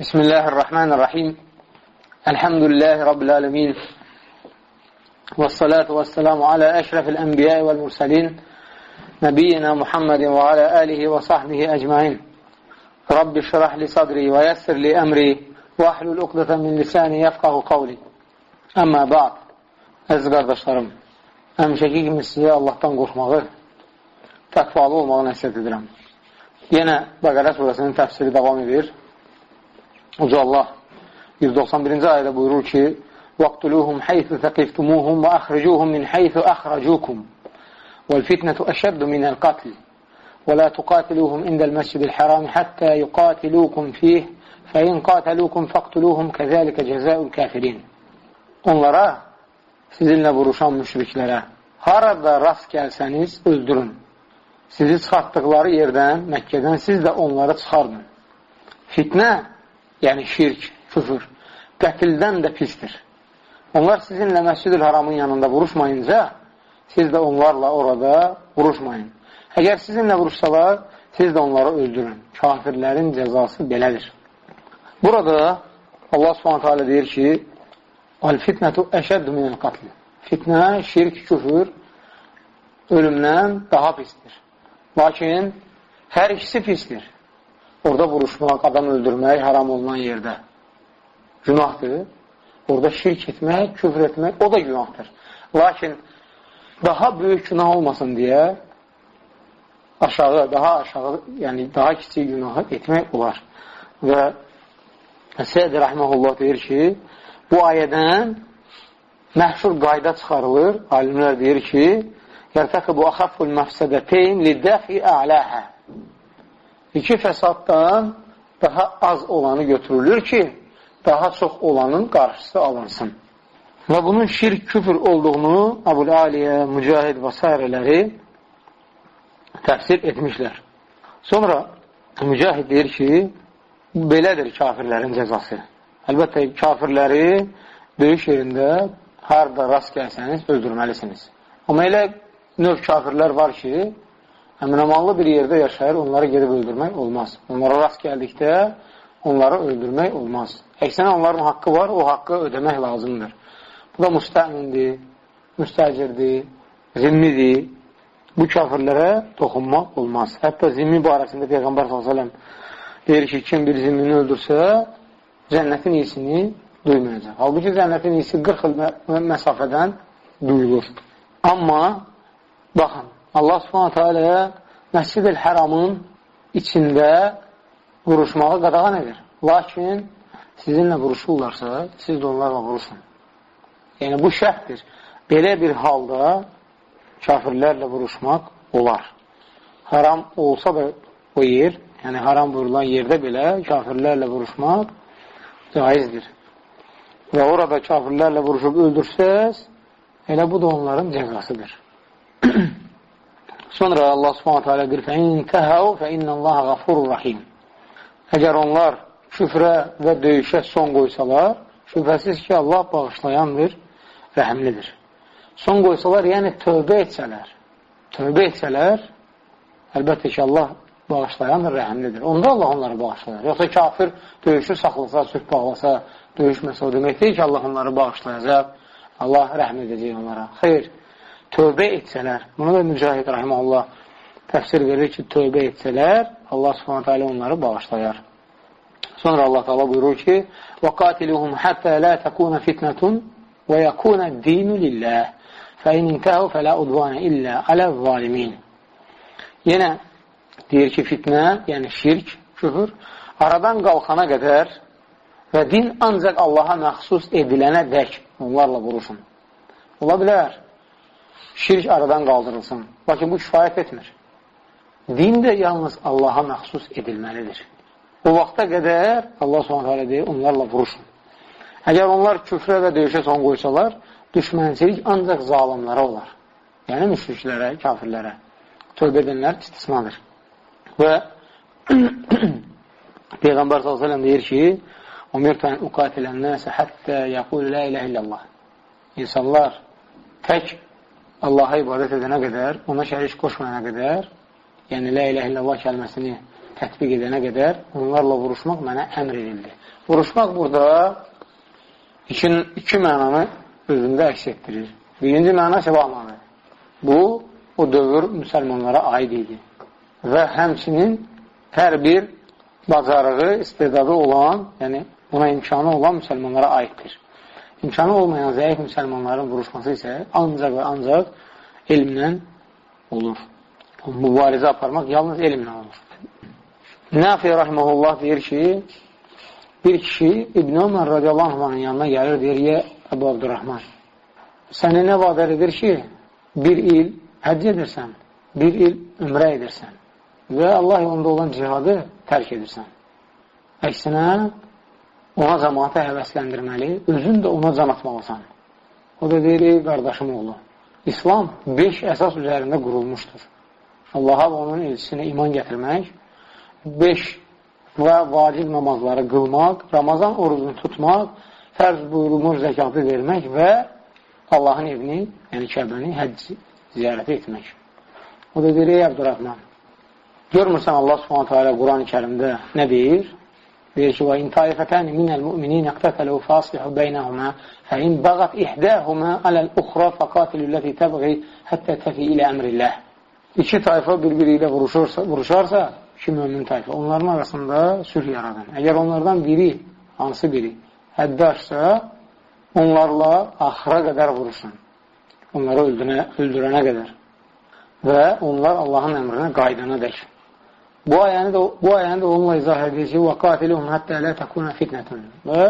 بسم الله الرحمن الرحيم الحمد لله رب العالمين والصلاة والسلام على أشرف الأنبياء والمرسلين نبينا محمد وعلى آله وصحبه أجمعين رب اشرح لي صدري ويسر لي أمري واحلل عقدة من lisani yefqahu qavli. Əmmə ba'd. Əziz qardaşlarım, həmişəki kimi sizə Allahdan qorxmağı, təqvalı olmağı nəsiyyət edirəm. Yenə Bəqərə surəsinin təfsiri davam edir. Uca Allah 191-ci ayədə buyurur ki, وَاقْتُلُوهُمْ حَيْثُ ثَقِفْتُمُوهُمْ وَأَخْرِجُوهُمْ مِنْ حَيْثُ أَخْرَجُوكُمْ وَالْفِتْنَةُ أَشَدُّ مِنَ الْقَتْلِ وَلَا تُقَاتِلُوهُمْ عِنْدَ الْمَسْجِدِ الْحَرَامِ حَتَّى يُقَاتِلُوكُمْ فِيهِ فَاِنْ قَاتَلُوكُمْ فَقْتُلُوهُمْ كَذَٰلِكَ جَزَاءُ الْكَافِرِينَ Onlara, sizinlə vuruşan müşriklərə, harada rast gəlsəniz, öldürün. Sizi çıxartdıqları yerdən, Məkkədən siz də onları çıxardın. Fitnə, yəni şirk, küfür, qətildən də pistir. Onlar sizinlə Məscid-ül Haramın yanında vuruşmayınca, siz də onlarla orada vuruşmayın. Əgər sizinlə vuruşsalar, siz də onları öldürün. Kafirlərin cəzası belədir. Burada Allah subhanətə alə deyir ki, Əl-fitnətu əşəddü minəl qatli. Fitnə, şirk, küfür ölümdən daha pisdir. Lakin hər ikisi pisdir. Orada vuruşmaq, adam öldürmək haram olunan yerdə günahdır. Orada şirk etmək, küfür etmək, o da günahdır. Lakin daha böyük günah olmasın deyə aşağı, daha aşağı, yəni daha kiçik günahı etmək olar. Və Səd Rəhməhullah deyir ki, bu ayədən məhşur qayda çıxarılır. Alimlər deyir ki, yərtəqi bu axafful məfsədəteyn lidəfi ələhə. İki fəsaddan daha az olanı götürülür ki, daha çox olanın qarşısı alınsın. Və bunun şirk, küfür olduğunu Əbul Aliyə, Mücahid və s. təfsir etmişlər. Sonra Mücahid deyir ki, belədir kafirlərin cəzası. Əlbəttə, kafirləri döyüş yerində harada rast gəlsəniz, öldürməlisiniz. Amma elə növ kafirlər var ki, əminəmanlı bir yerdə yaşayır, onları gedib öldürmək olmaz. Onlara rast gəldikdə onları öldürmək olmaz. Əksinə onların haqqı var, o haqqı ödəmək lazımdır. Bu da müstəmindir, müstəcirdir, zimmidir. Bu kafirlərə toxunmaq olmaz. Hətta zimmi barəsində Peyğəmbər s.ə.v deyir ki, kim bir zimmini öldürsə, cənnətin iyisini duymayacaq. Halbuki cənnətin iyisi 40 il məsafədən duyulur. Amma, baxın, Allah subhanətə aləyə Məscid-i Həramın içində vuruşmağı qadağan edir. Lakin sizinlə vuruşurlarsa, siz də onlarla vuruşun. Yəni, bu şəhdir. Belə bir halda kafirlərlə vuruşmaq olar. Haram olsa da o yer, yəni haram buyurulan yerdə belə kafirlərlə vuruşmaq caizdir. Və orada kafirlərlə vuruşub öldürsəz, elə bu da onların cəzasıdır. Sonra Allah subhanətə alə deyir, فَاِنْ تَهَوْ فَاِنَّ اللّٰهَ غَفُرُ رَحِيمٌ Əgər onlar küfrə və döyüşə son qoysalar, şübhəsiz ki, Allah bağışlayandır, rəhəmlidir. Son qoysalar, yəni tövbə etsələr, tövbə etsələr, əlbəttə ki, Allah bağışlayandır, rəhəmlidir. Onda Allah onları bağışlayar. Yoxsa kafir döyüşü saxlasa, sülh bağlasa, döyüşməsə o demək deyil ki, Allah onları bağışlayacaq, Allah rəhm edəcək onlara. Xeyr, tövbə etsələr, bunu da Mücahid rəhmə Allah təfsir verir ki, tövbə etsələr, Allah subhanətə alə onları bağışlayar. Sonra Allah təala buyurur ki: "Və qatiluhum hatta la takuna fitnatun və yakuna dinu lillah. Fa in intahu fala udwana illa ala zalimin." Yenə deyir ki, fitnə, yəni şirk, küfr aradan qalxana qədər və din ancaq Allaha məxsus edilənə dək onlarla vuruşun. Ola bilər, şirk aradan qaldırılsın. Lakin bu kifayət etmir. Din də yalnız Allaha məxsus edilməlidir. O vaxta qədər Allah s.ə.v deyir, onlarla vuruşun. Əgər onlar küfrə və döyüşə son qoysalar, düşmənçilik ancaq zalimlərə olar. Yəni müşriklərə, kafirlərə. Tövbə edənlər istisnadır. Və Peyğəmbər s.ə.v deyir ki, Umirtu ən uqatilən nəsə həttə yəqul lə ilə illallah. İnsanlar tək Allaha ibadət edənə qədər, ona şərik qoşmayana qədər, yəni lə ilə illallah kəlməsini tətbiq edənə qədər onlarla vuruşmaq mənə əmr edildi. Vuruşmaq burada iki, iki mənanı özündə əks etdirir. Birinci məna səvamanı. Bu, o dövr müsəlmanlara aid idi. Və həmçinin hər bir bacarığı, istedadı olan, yəni buna imkanı olan müsəlmanlara aiddir. İmkanı olmayan zəif müsəlmanların vuruşması isə ancaq və ancaq elmlə olur. Mübarizə aparmaq yalnız elmlə olur. Nafi rahmehullah deyir ki, bir kişi İbn Ömər radiyallahu anh'ın yanına gəlir, deyir, yə Əbu Abdurrahman, səni nə vadər edir ki, bir il həcc edirsən, bir il ümrə edirsən və Allah yolunda olan cihadı tərk edirsən. Əksinə, ona cəmaata həvəsləndirməli, özün də ona can atmalısan. O da deyir, ey qardaşım oğlu, İslam beş əsas üzərində qurulmuşdur. Allaha və onun elçisinə iman gətirmək, 5 və vacib namazları qılmaq, Ramazan orucunu tutmaq, fərz buyurulmuş zəkatı vermək və Allahın evini, yəni Kəbəni həcc ziyarət etmək. O da deyir, ey Abdurrahman, görmürsən Allah subhanətə alə Quran-ı kərimdə nə deyir? Deyir ki, və in taifətəni minəl müminin əqtətələ faslihu beynəhumə fəin bəqət ihdəhumə aləl-uxra fəqatilülləti təbği həttə təfi ilə əmrilləh. İki tayfa bir-biri ilə vuruşursa, vuruşarsa, iki mömin tayfa, onların arasında sülh yaradın. Əgər onlardan biri, hansı biri həddi açsa, onlarla axıra qədər vurursun. Onları öldürənə, öldürənə qədər. Və onlar Allahın əmrinə qaydana dək. Bu ayəni də, bu ayəni də onunla izah edir ki, وَقَاتِلُهُمْ حَتَّى لَا تَكُونَ فِتْنَةٌ Və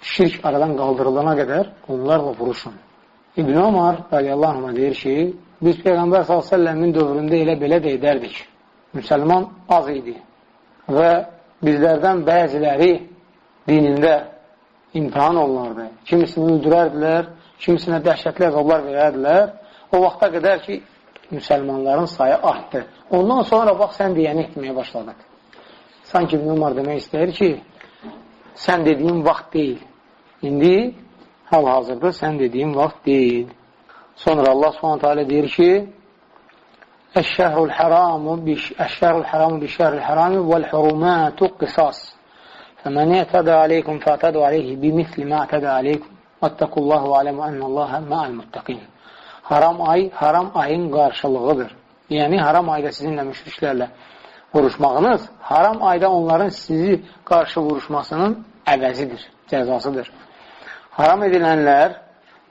şirk aradan qaldırılana qədər onlarla vuruşun. İbn Ömar radiyallahu anh deyir ki, biz Peyğəmbər s.ə.v-in dövründə elə belə də edərdik müsəlman az idi və bizlərdən bəziləri dinində imtihan olunardı. Kimisini öldürərdilər, kimisinə dəhşətli əzablar verərdilər. O vaxta qədər ki, müsəlmanların sayı artdı. Ondan sonra bax, sən deyəni etməyə başladın. Sanki İbn Umar demək istəyir ki, sən dediyin vaxt deyil. İndi hal-hazırda sən dediyin vaxt deyil. Sonra Allah s.ə. deyir ki, Əşşəhrul həramu əşşəhrul həramu bi şəhrul hərami vəl hurumatu qisas. Fəmən yətədə aleykum fətədə aleyhi bimithli mə ətədə aleykum. Vəttəkullahu aləmə ənəllaha məəl muttəqin. Haram ay, haram ayın qarşılığıdır. Yəni, haram ayda sizinlə müşriklərlə vuruşmağınız, haram ayda onların sizi qarşı vuruşmasının əvəzidir, cəzasıdır. Haram edilənlər,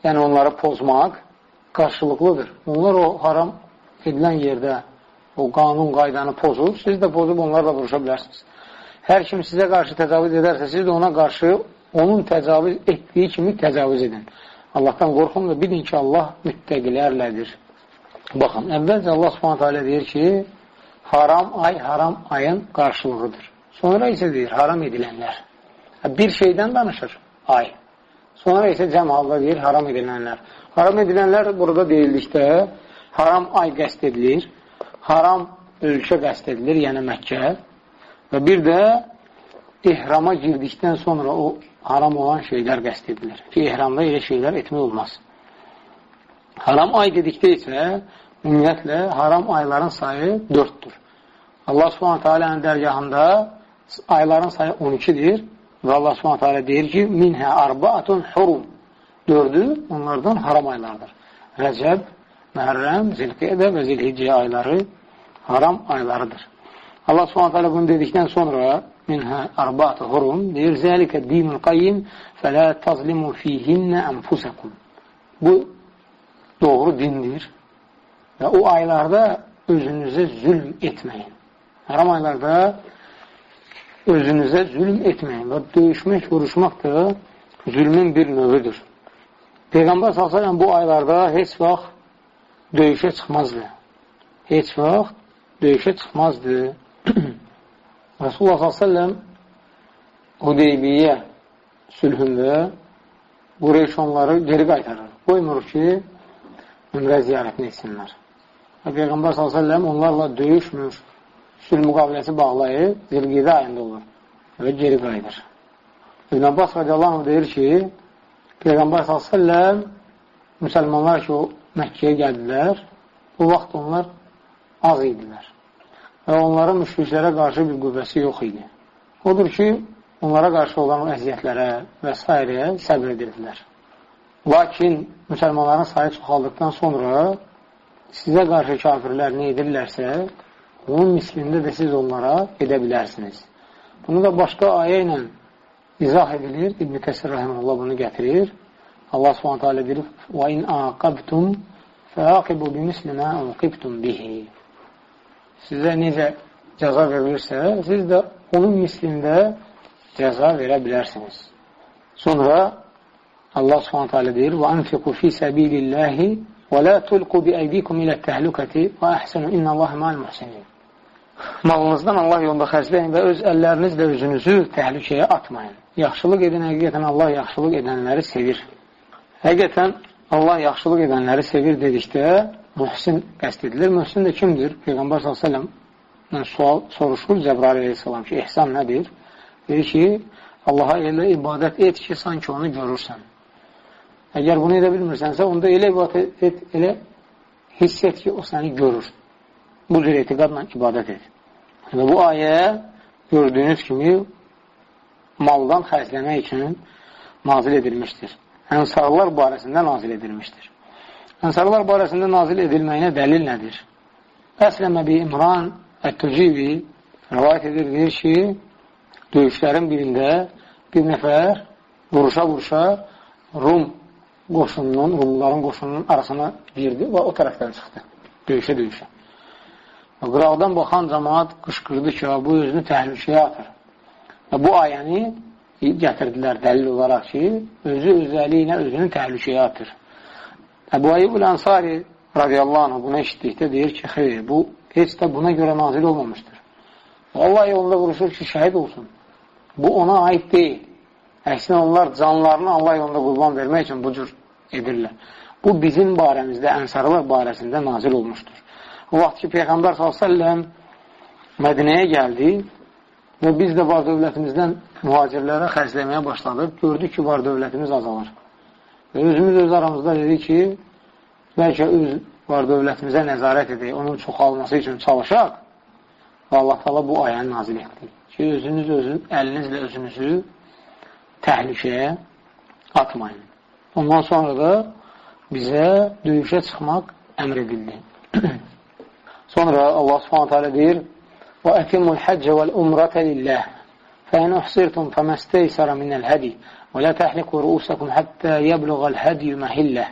yəni onları pozmaq qarşılıqlıdır. Onlar o haram edilən yerdə o qanun qaydanı pozur, siz də pozub onlarla vuruşa bilərsiniz. Hər kim sizə qarşı təcavüz edərsə, siz də ona qarşı onun təcavüz etdiyi kimi təcavüz edin. Allahdan qorxun və bilin ki, Allah müttəqilərlədir. Baxın, əvvəlcə Allah subhanətə alə deyir ki, haram ay, haram ayın qarşılığıdır. Sonra isə deyir, haram edilənlər. Bir şeydən danışır, ay. Sonra isə cəm halda deyir, haram edilənlər. Haram edilənlər burada deyildikdə, haram ay qəst edilir, haram ölkə qəst edilir, yəni Məkkə və bir də ihrama girdikdən sonra o haram olan şeylər qəst edilir ki, ihramda elə şeylər etmək olmaz. Haram ay dedikdə isə ümumiyyətlə haram ayların sayı 4-dür. Allah subhanətə alənin dərgahında ayların sayı 12-dir və Allah subhanətə alə deyir ki, minhə arbaatun hurum. Dördü onlardan haram aylardır. Rəcəb, Məhərrəm, Zilqiyyədə və Zilhiccə ayları haram aylarıdır. Allah subhanət hələ bunu dedikdən sonra minhə arbaatı hurum deyir, zəlikə dinul qayyim fələ tazlimu fihinnə ənfusəkum. Bu doğru dindir və o aylarda özünüzə zülm etməyin. Haram aylarda özünüzə zülm etməyin və döyüşmək, vuruşmaq da zülmün bir növüdür. Peyğəmbər s.ə.v bu aylarda heç vaxt döyüşə çıxmazdı. Heç vaxt döyüşə çıxmazdı. Rasulullah s.ə.v Hudeybiyyə sülhündə Qureyş onları geri qaytarır. Qoymur ki, ümrə ziyarətini etsinlər. Və Peyğəmbər s.ə.v onlarla döyüşmür, sülh müqaviləsi bağlayıb, zilqidə ayında olur və geri qayıdır. İbn Abbas radiyallahu deyir ki, Peyğəmbər s.ə.v müsəlmanlar ki, o Məkkəyə gəldilər, o vaxt onlar az idilər və onların müşriklərə qarşı bir qüvvəsi yox idi. Odur ki, onlara qarşı olan əziyyətlərə və s. səbr edirdilər. Lakin müsəlmanların sayı çoxaldıqdan sonra sizə qarşı kafirlər nə edirlərsə, onun mislində də siz onlara edə bilərsiniz. Bunu da başqa ayə ilə izah edilir. İbn-i Kəsir Rəhəməllah bunu gətirir. Allah subhanətə alə deyir, وَاِنْ آقَبْتُمْ فَاقِبُوا بِمِسْلِ مَا أُنْقِبْتُمْ بِهِ sizə necə cəza verilirsə, siz də onun mislində cəza verə bilərsiniz. Sonra Allah subhanətə alə deyir وَاَنْفِقُ فِي سَب۪يلِ اللّٰهِ وَلَا تُلْقُ بِأَيْد۪يكُمْ اِلَى التَّهْلُكَةِ وَاَحْسَنُ اِنَّ اللّٰهِ مَا الْمُحْسَنِينَ Malınızdan Allah yolunda xərcləyin və öz əllərinizlə özünüzü təhlükəyə atmayın. Yaxşılıq edin, həqiqətən Allah yaxşılıq edənləri sevir. Həqiqətən Allah yaxşılıq edənləri sevir dedikdə, mühsin qəst edilir. Mühsin də kimdir? Peyğəmbər s.ə.v sual soruşur Cəbrail aleyhissalam ki, ehsan nədir? Deyir ki, Allaha elə ibadət et ki, sanki onu görürsən. Əgər bunu edə bilmirsənsə, onda elə ibadət et, elə hiss et ki, o səni görür. Bu cür etiqadla ibadət et. Və bu ayə gördüyünüz kimi maldan xərcləmək üçün nazil edilmişdir. Ənsarlar barəsində nazil edilmişdir. Ənsarlar barəsində nazil edilməyinə dəlil nədir? Əsləmə bi İmran Ət-Tücibi rivayət edir, deyir ki, döyüşlərin birində bir nəfər vuruşa-vuruşa Rum qoşununun, Rumların qoşununun arasına girdi və o tərəfdən çıxdı. Döyüşə-döyüşə. Qıraqdan baxan cəmaat qışqırdı ki, bu özünü təhlükəyə atır. Və bu ayəni gətirdilər dəlil olaraq ki, özü özəli ilə özünü təhlükəyə atır. Əbu Ayyub Ənsari radiyallahu anh bunu eşitdikdə deyir ki, xeyr, bu heç də buna görə nazil olmamışdır. Allah yolunda vuruşur ki, şəhid olsun. Bu ona aid deyil. Əksinə onlar canlarını Allah yolunda qurban vermək üçün bu cür edirlər. Bu bizim barəmizdə, ənsarlar barəsində nazil olmuşdur. O vaxt ki, Peyğəmbər s.ə.v Mədinəyə gəldi, Və biz də var dövlətimizdən mühacirlərə xərcləməyə başladıq. Gördük ki, var dövlətimiz azalır. Və özümüz öz aramızda dedik ki, bəlkə öz var dövlətimizə nəzarət edək, onun çoxalması üçün çalışaq. Və Allah tala bu ayəni nazil etdi. Ki, özünüz özün, əlinizlə özünüzü təhlükəyə atmayın. Ondan sonra da bizə döyüşə çıxmaq əmr edildi. sonra Allah subhanətə alə deyir, وأتموا الحج والأمرة لله فإن أحصرتم فما استيسر من الهدي ولا تحلقوا رؤوسكم حتى يبلغ الهدي محله.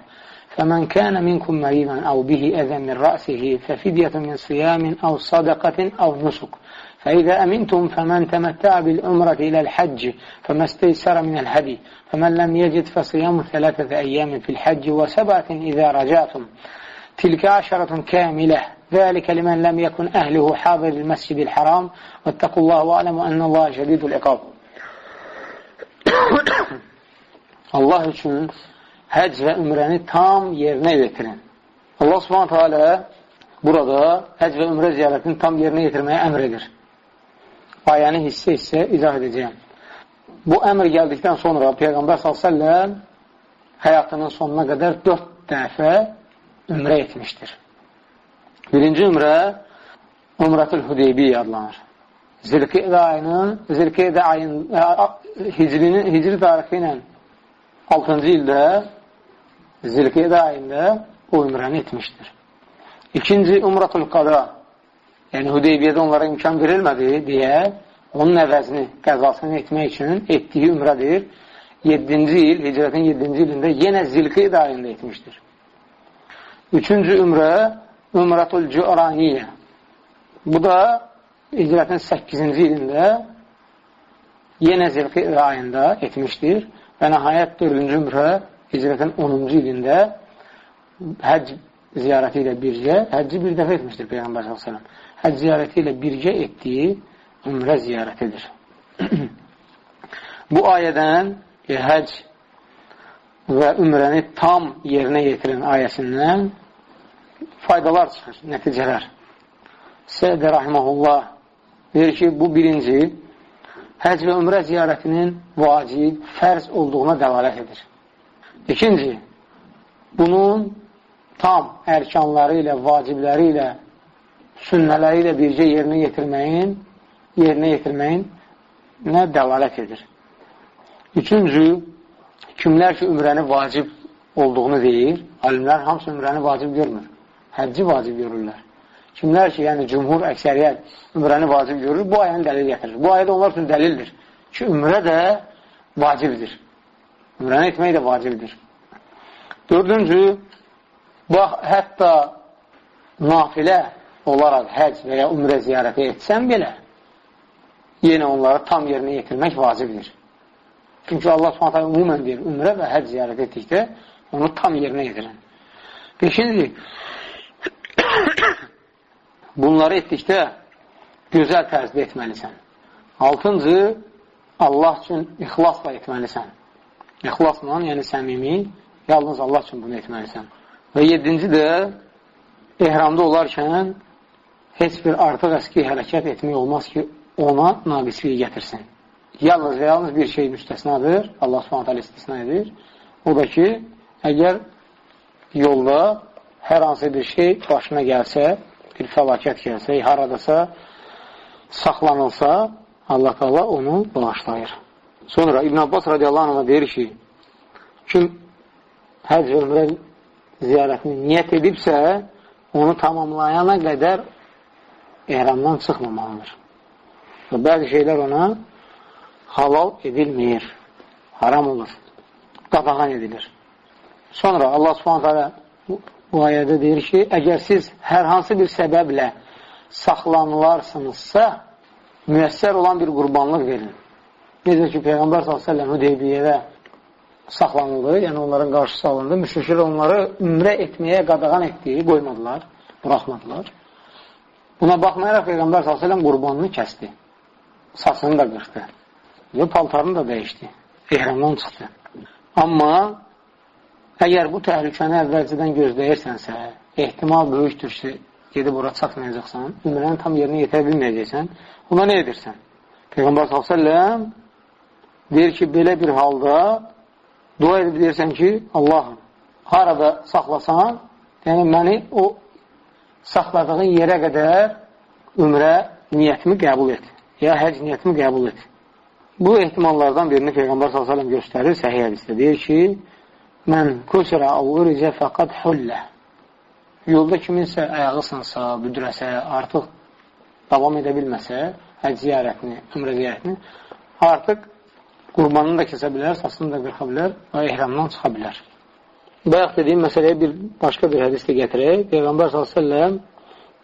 فمن كان منكم مريضا أو به أذى من رأسه ففدية من صيام أو صدقة أو نسك. فإذا أمنتم فمن تمتع بالعمرة إلى الحج فما استيسر من الهدي. فمن لم يجد فصيام ثلاثة أيام في الحج وسبعة إذا رجعتم. تلك عشرة كاملة. ذلك لمن لم يكن أهله حاضر المسجد الحرام. واتقوا الله وأعلموا أن الله شديد العقاب. Allah üçün həc və ümrəni tam yerinə yetirin. Allah subhanətə alə burada həc və ümrə ziyarətini tam yerinə yetirməyə əmr edir. Ayəni hissə-hissə izah edəcəyəm. Bu əmr gəldikdən sonra Peyğəmbər s.ə.v həyatının sonuna qədər dörd dəfə ümrə etmişdir. Birinci ümrə Umratül Hüdeybiyyə adlanır. Zilqidə ayının, Zilqidə ayın, hicrinin, hicri tarixi ilə 6-cı ildə Zilqidə ayında o ümrəni etmişdir. İkinci Umratul Qadra, yəni Hüdeybiyyədə onlara imkan verilmədi deyə onun əvəzini, qəzasını etmək üçün etdiyi ümrədir. 7-ci il, hicrətin 7-ci ilində yenə Zilqidə ayında etmişdir. Üçüncü ümrə Ümratul Cüraniyyə. Bu da icrətin 8-ci ilində yenə zilqiyyə ayında etmişdir və nəhayət 4-cü ümrə icrətin 10-cu ilində həcc ziyarəti ilə birgə, həcci bir dəfə etmişdir Peyğəmbər s.ə.v. Həcc ziyarəti ilə birgə etdiyi ümrə ziyarətidir. Bu ayədən e, həcc və ümrəni tam yerinə yetirin ayəsindən faydalar çıxır, nəticələr. Sədə Rahiməhullah deyir ki, bu birinci, həc və ömrə ziyarətinin vacib, fərz olduğuna dəlalət edir. İkinci, bunun tam ərkanları ilə, vacibləri ilə sünnələri ilə bircə yerinə yetirməyin, yerinə yetirməyin nə dəlalət edir? Üçüncü, kimlər ki, ümrəni vacib olduğunu deyir, alimlər hamısı ümrəni vacib görmür. Həcci vacib görürlər. Kimlər ki, yəni cümhur, əksəriyyət ümrəni vacib görür, bu ayəni dəlil gətirir. Bu ayədə onlar üçün dəlildir ki, ümrə də vacibdir. Ümrəni etmək də vacibdir. Dördüncü, bax, hətta nafilə olaraq həc və ya ümrə ziyarəti etsən belə, yenə onları tam yerinə yetirmək vacibdir. Çünki Allah s.ə. umumən deyir, ümrə və həc ziyarət etdikdə onu tam yerinə yetirin. Beşinci, bunları etdikdə gözəl tərzdə etməlisən. Altıncı, Allah üçün ixlasla etməlisən. İxlasla, yəni səmimi, yalnız Allah üçün bunu etməlisən. Və yedinci də, ehramda olarkən heç bir artıq əski hərəkət etmək olmaz ki, ona naqisliyi gətirsin. Yalnız və yalnız bir şey müstəsnadır, Allah s.ə. istisna edir. O da ki, əgər yolda hər hansı bir şey başına gəlsə, bir fəlakət gəlsə, haradasa saxlanılsa, Allah Allah onu bağışlayır. Sonra İbn Abbas radiyallahu anhına deyir ki, kim həc ömrə ziyarətini niyyət edibsə, onu tamamlayana qədər ehramdan çıxmamalıdır. Və bəzi şeylər ona halal edilmir, haram olur, qadağan edilir. Sonra Allah subhanətə bu ayədə deyir ki, əgər siz hər hansı bir səbəblə saxlanılarsınızsa, müəssər olan bir qurbanlıq verin. Necə ki, Peyğəmbər s.ə.v Hüdeybiyyədə saxlanıldı, yəni onların qarşısı alındı. Müşriklər onları ümrə etməyə qadağan etdiyi qoymadılar, buraxmadılar. Buna baxmayaraq Peyğəmbər s.ə.v qurbanını kəsdi. Saçını da qırxdı. Və paltarını da dəyişdi. Ehramdan çıxdı. Amma əgər bu təhlükəni əvvəlcədən gözləyirsənsə, ehtimal böyükdür ki, gedib ora çatmayacaqsan, ümrəni tam yerinə yetirə bilməyəcəksən, ona nə edirsən? Peyğəmbər s.ə.v deyir ki, belə bir halda dua edib deyirsən ki, Allahım, harada saxlasan, yəni məni o saxladığın yerə qədər ümrə niyyətimi qəbul et. Ya həc niyyətimi qəbul et. Bu ehtimallardan birini Peyğəmbər s.ə.v göstərir səhiyyə hədisdə. Deyir ki, mən kusrə avuricə fəqad hullə. Yolda kiminsə ayağı sınsa, büdürəsə, artıq davam edə bilməsə, həc ziyarətini, ümrə ziyarətini, artıq qurbanını da kəsə bilər, saçını da qırxa bilər və ehramdan çıxa bilər. Bayaq dediyim məsələyə bir başqa bir hədis də gətirək. Peyğəmbər s.ə.v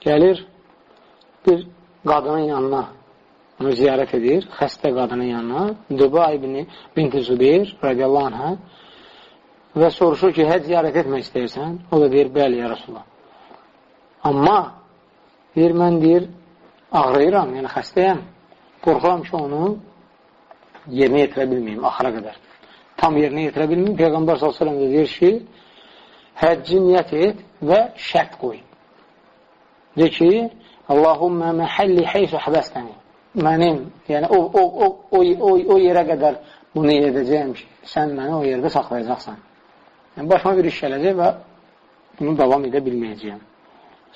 gəlir bir qadının yanına onu ziyarət edir, xəstə qadının yanına, Duba ibn binti Zübeyir radiyallahu anhə və soruşur ki, həc ziyarət etmək istəyirsən? O da deyir, bəli, ya Rasulullah. Amma deyir, mən deyir, ağrıyıram, yəni xəstəyəm. Qorxuram ki, onu yerinə yetirə bilməyim axıra qədər. Tam yerinə yetirə bilməyim. Peyğəmbər s.ə.v deyir ki, həcci niyyət et və şərt qoy. De ki, Allahümmə məhəlli heysu həbəstəni. Mənim, yəni o, o, o, o, o, o yerə qədər bunu edəcəyəm ki, sən məni o yerdə saxlayacaqsan. Yəni, başıma bir iş gələcək və bunu davam edə bilməyəcəyəm.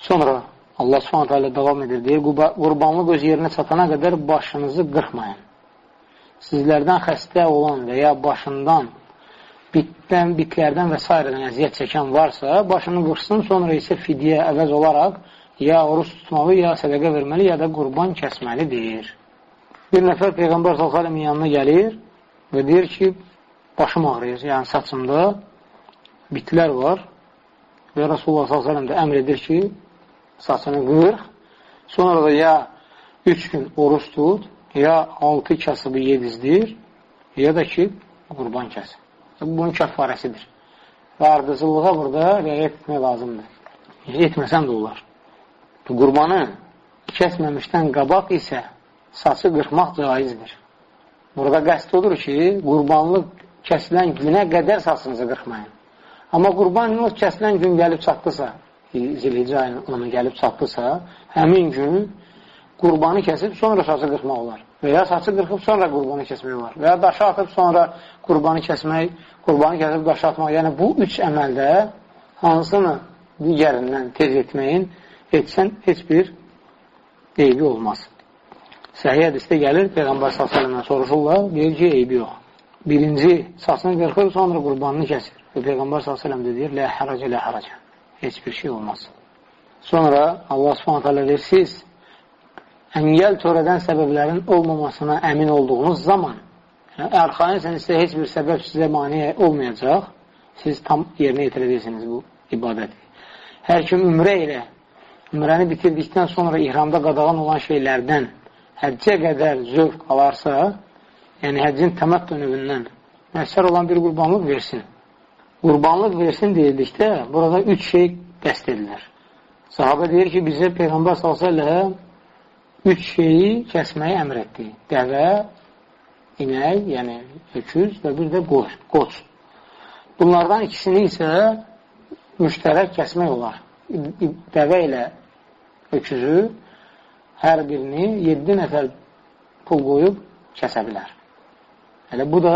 Sonra Allah subhanətə ilə davam edir, deyir, qurbanlıq öz yerinə çatana qədər başınızı qırxmayın. Sizlərdən xəstə olan və ya başından bitdən, bitlərdən və s. əziyyət çəkən varsa, başını qırsın, sonra isə fidyə əvəz olaraq ya oruç tutmalı, ya sədəqə verməli, ya da qurban kəsməlidir. Bir nəfər Peyğəmbər s.ə.v yanına gəlir və deyir ki, başım ağrıyır, yəni saçımda bitlər var və Rasulullah s.ə.v də əmr edir ki, saçını qırx, sonra da ya üç gün oruç tut, ya altı kasıbı yedizdir, ya da ki, qurban kəsin bunun kəffarəsidir. Və ardıcılığa burada riayət etmək lazımdır. Etməsən də olar. Qurbanı kəsməmişdən qabaq isə saçı qırxmaq caizdir. Burada qəst odur ki, qurbanlıq kəsilən günə qədər saçınızı qırxmayın. Amma qurbanlıq kəsilən gün gəlib çatdısa, zilhicə ayının ona gəlib çatdısa, həmin gün qurbanı kəsib sonra saçı qırxmaq olar. Və ya saçı qırxıb sonra qurbanı kəsmək olar. Və ya daşı atıb sonra qurbanı kəsmək, qurbanı kəsib daşı atmaq. Yəni bu üç əməldə hansını digərindən tez etməyin etsən heç bir eybi olmaz. Səhiyyə hədisdə gəlir, Peyğəmbər s.ə.və soruşurlar, deyir ki, eybi yox. Birinci, saçını qırxır, sonra qurbanını kəsir. Və Peyğəmbər s.ə.v də deyir, lə həracə, lə həracə. Heç bir şey olmaz. Sonra Allah s.ə.v deyir, siz əngəl törədən səbəblərin olmamasına əmin olduğunuz zaman, yəni, ərxanəsən isə heç bir səbəb sizə mani olmayacaq, siz tam yerinə yetirəcəksiniz bu ibadəti. Hər kim ümrə ilə, ümrəni bitirdikdən sonra ihramda qadağan olan şeylərdən həccə qədər zövq alarsa, yəni həccin təmət dönümündən məşsər olan bir qurbanlıq versin. Qurbanlıq versin deyildikdə, burada üç şey dəst edilir. Sahabə deyir ki, bizə Peyğəmbər s.ə.v üç şeyi kəsməyi əmr etdi. Dəvə, inək, yəni öküz və bir də qoç. qoç. Bunlardan ikisini isə müştərək kəsmək olar. Dəvə ilə öküzü hər birini 7 nəfər pul qoyub kəsə bilər. Elə bu da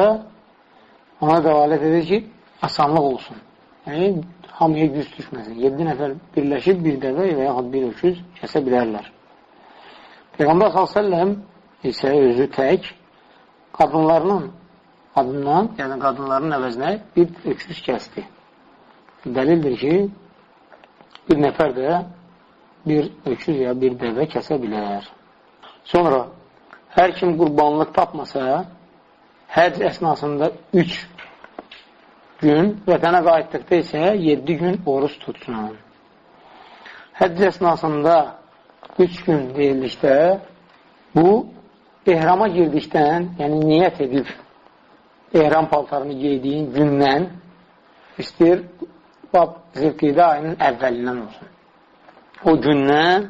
ona dəvalət edir ki, asanlıq olsun. Yəni, hamıya güz düşməsin. 7 nəfər birləşib bir dəvə və yaxud bir öküz kəsə bilərlər. Peyğəmbər s.ə.v isə özü tək qadınlarının adından, yəni qadınların əvəzinə bir öküz kəsdi. Dəlildir ki, bir nəfər də bir öküz ya bir dəvə kəsə bilər. Sonra, hər kim qurbanlıq tapmasa, həc əsnasında 3 gün, vətənə qayıtdıqda isə 7 gün oruç tutsun. Həcc əsnasında 3 gün deyildikdə, bu, ehrama girdikdən, yəni niyyət edib, ehram paltarını geydiyin gündən istəyir, zilqidə ayının əvvəlindən olsun o gündən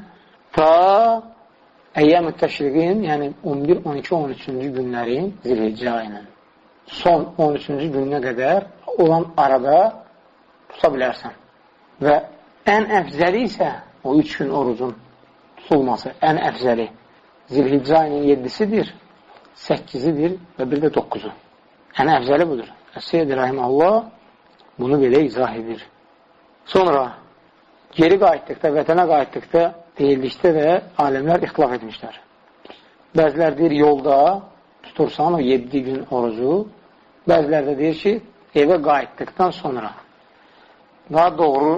ta əyyəm-ı təşriqin, yəni 11, 12, 13-cü günlərin zilhiccə ayının son 13-cü gününə qədər olan arada tuta bilərsən. Və ən əfzəli isə o 3 gün orucun tutulması, ən əfzəli zilhiccə ayının 7-sidir, 8-idir və bir də 9-u. Ən əfzəli budur. Əsəyədir Rahiməllah bunu belə izah edir. Sonra geri qayıtdıqda, vətənə qayıtdıqda deyildikdə də alimlər ixtilaf etmişlər. Bəzilər deyir, yolda tutursan o 7 gün orucu, bəzilər də deyir ki, evə qayıtdıqdan sonra. Daha doğru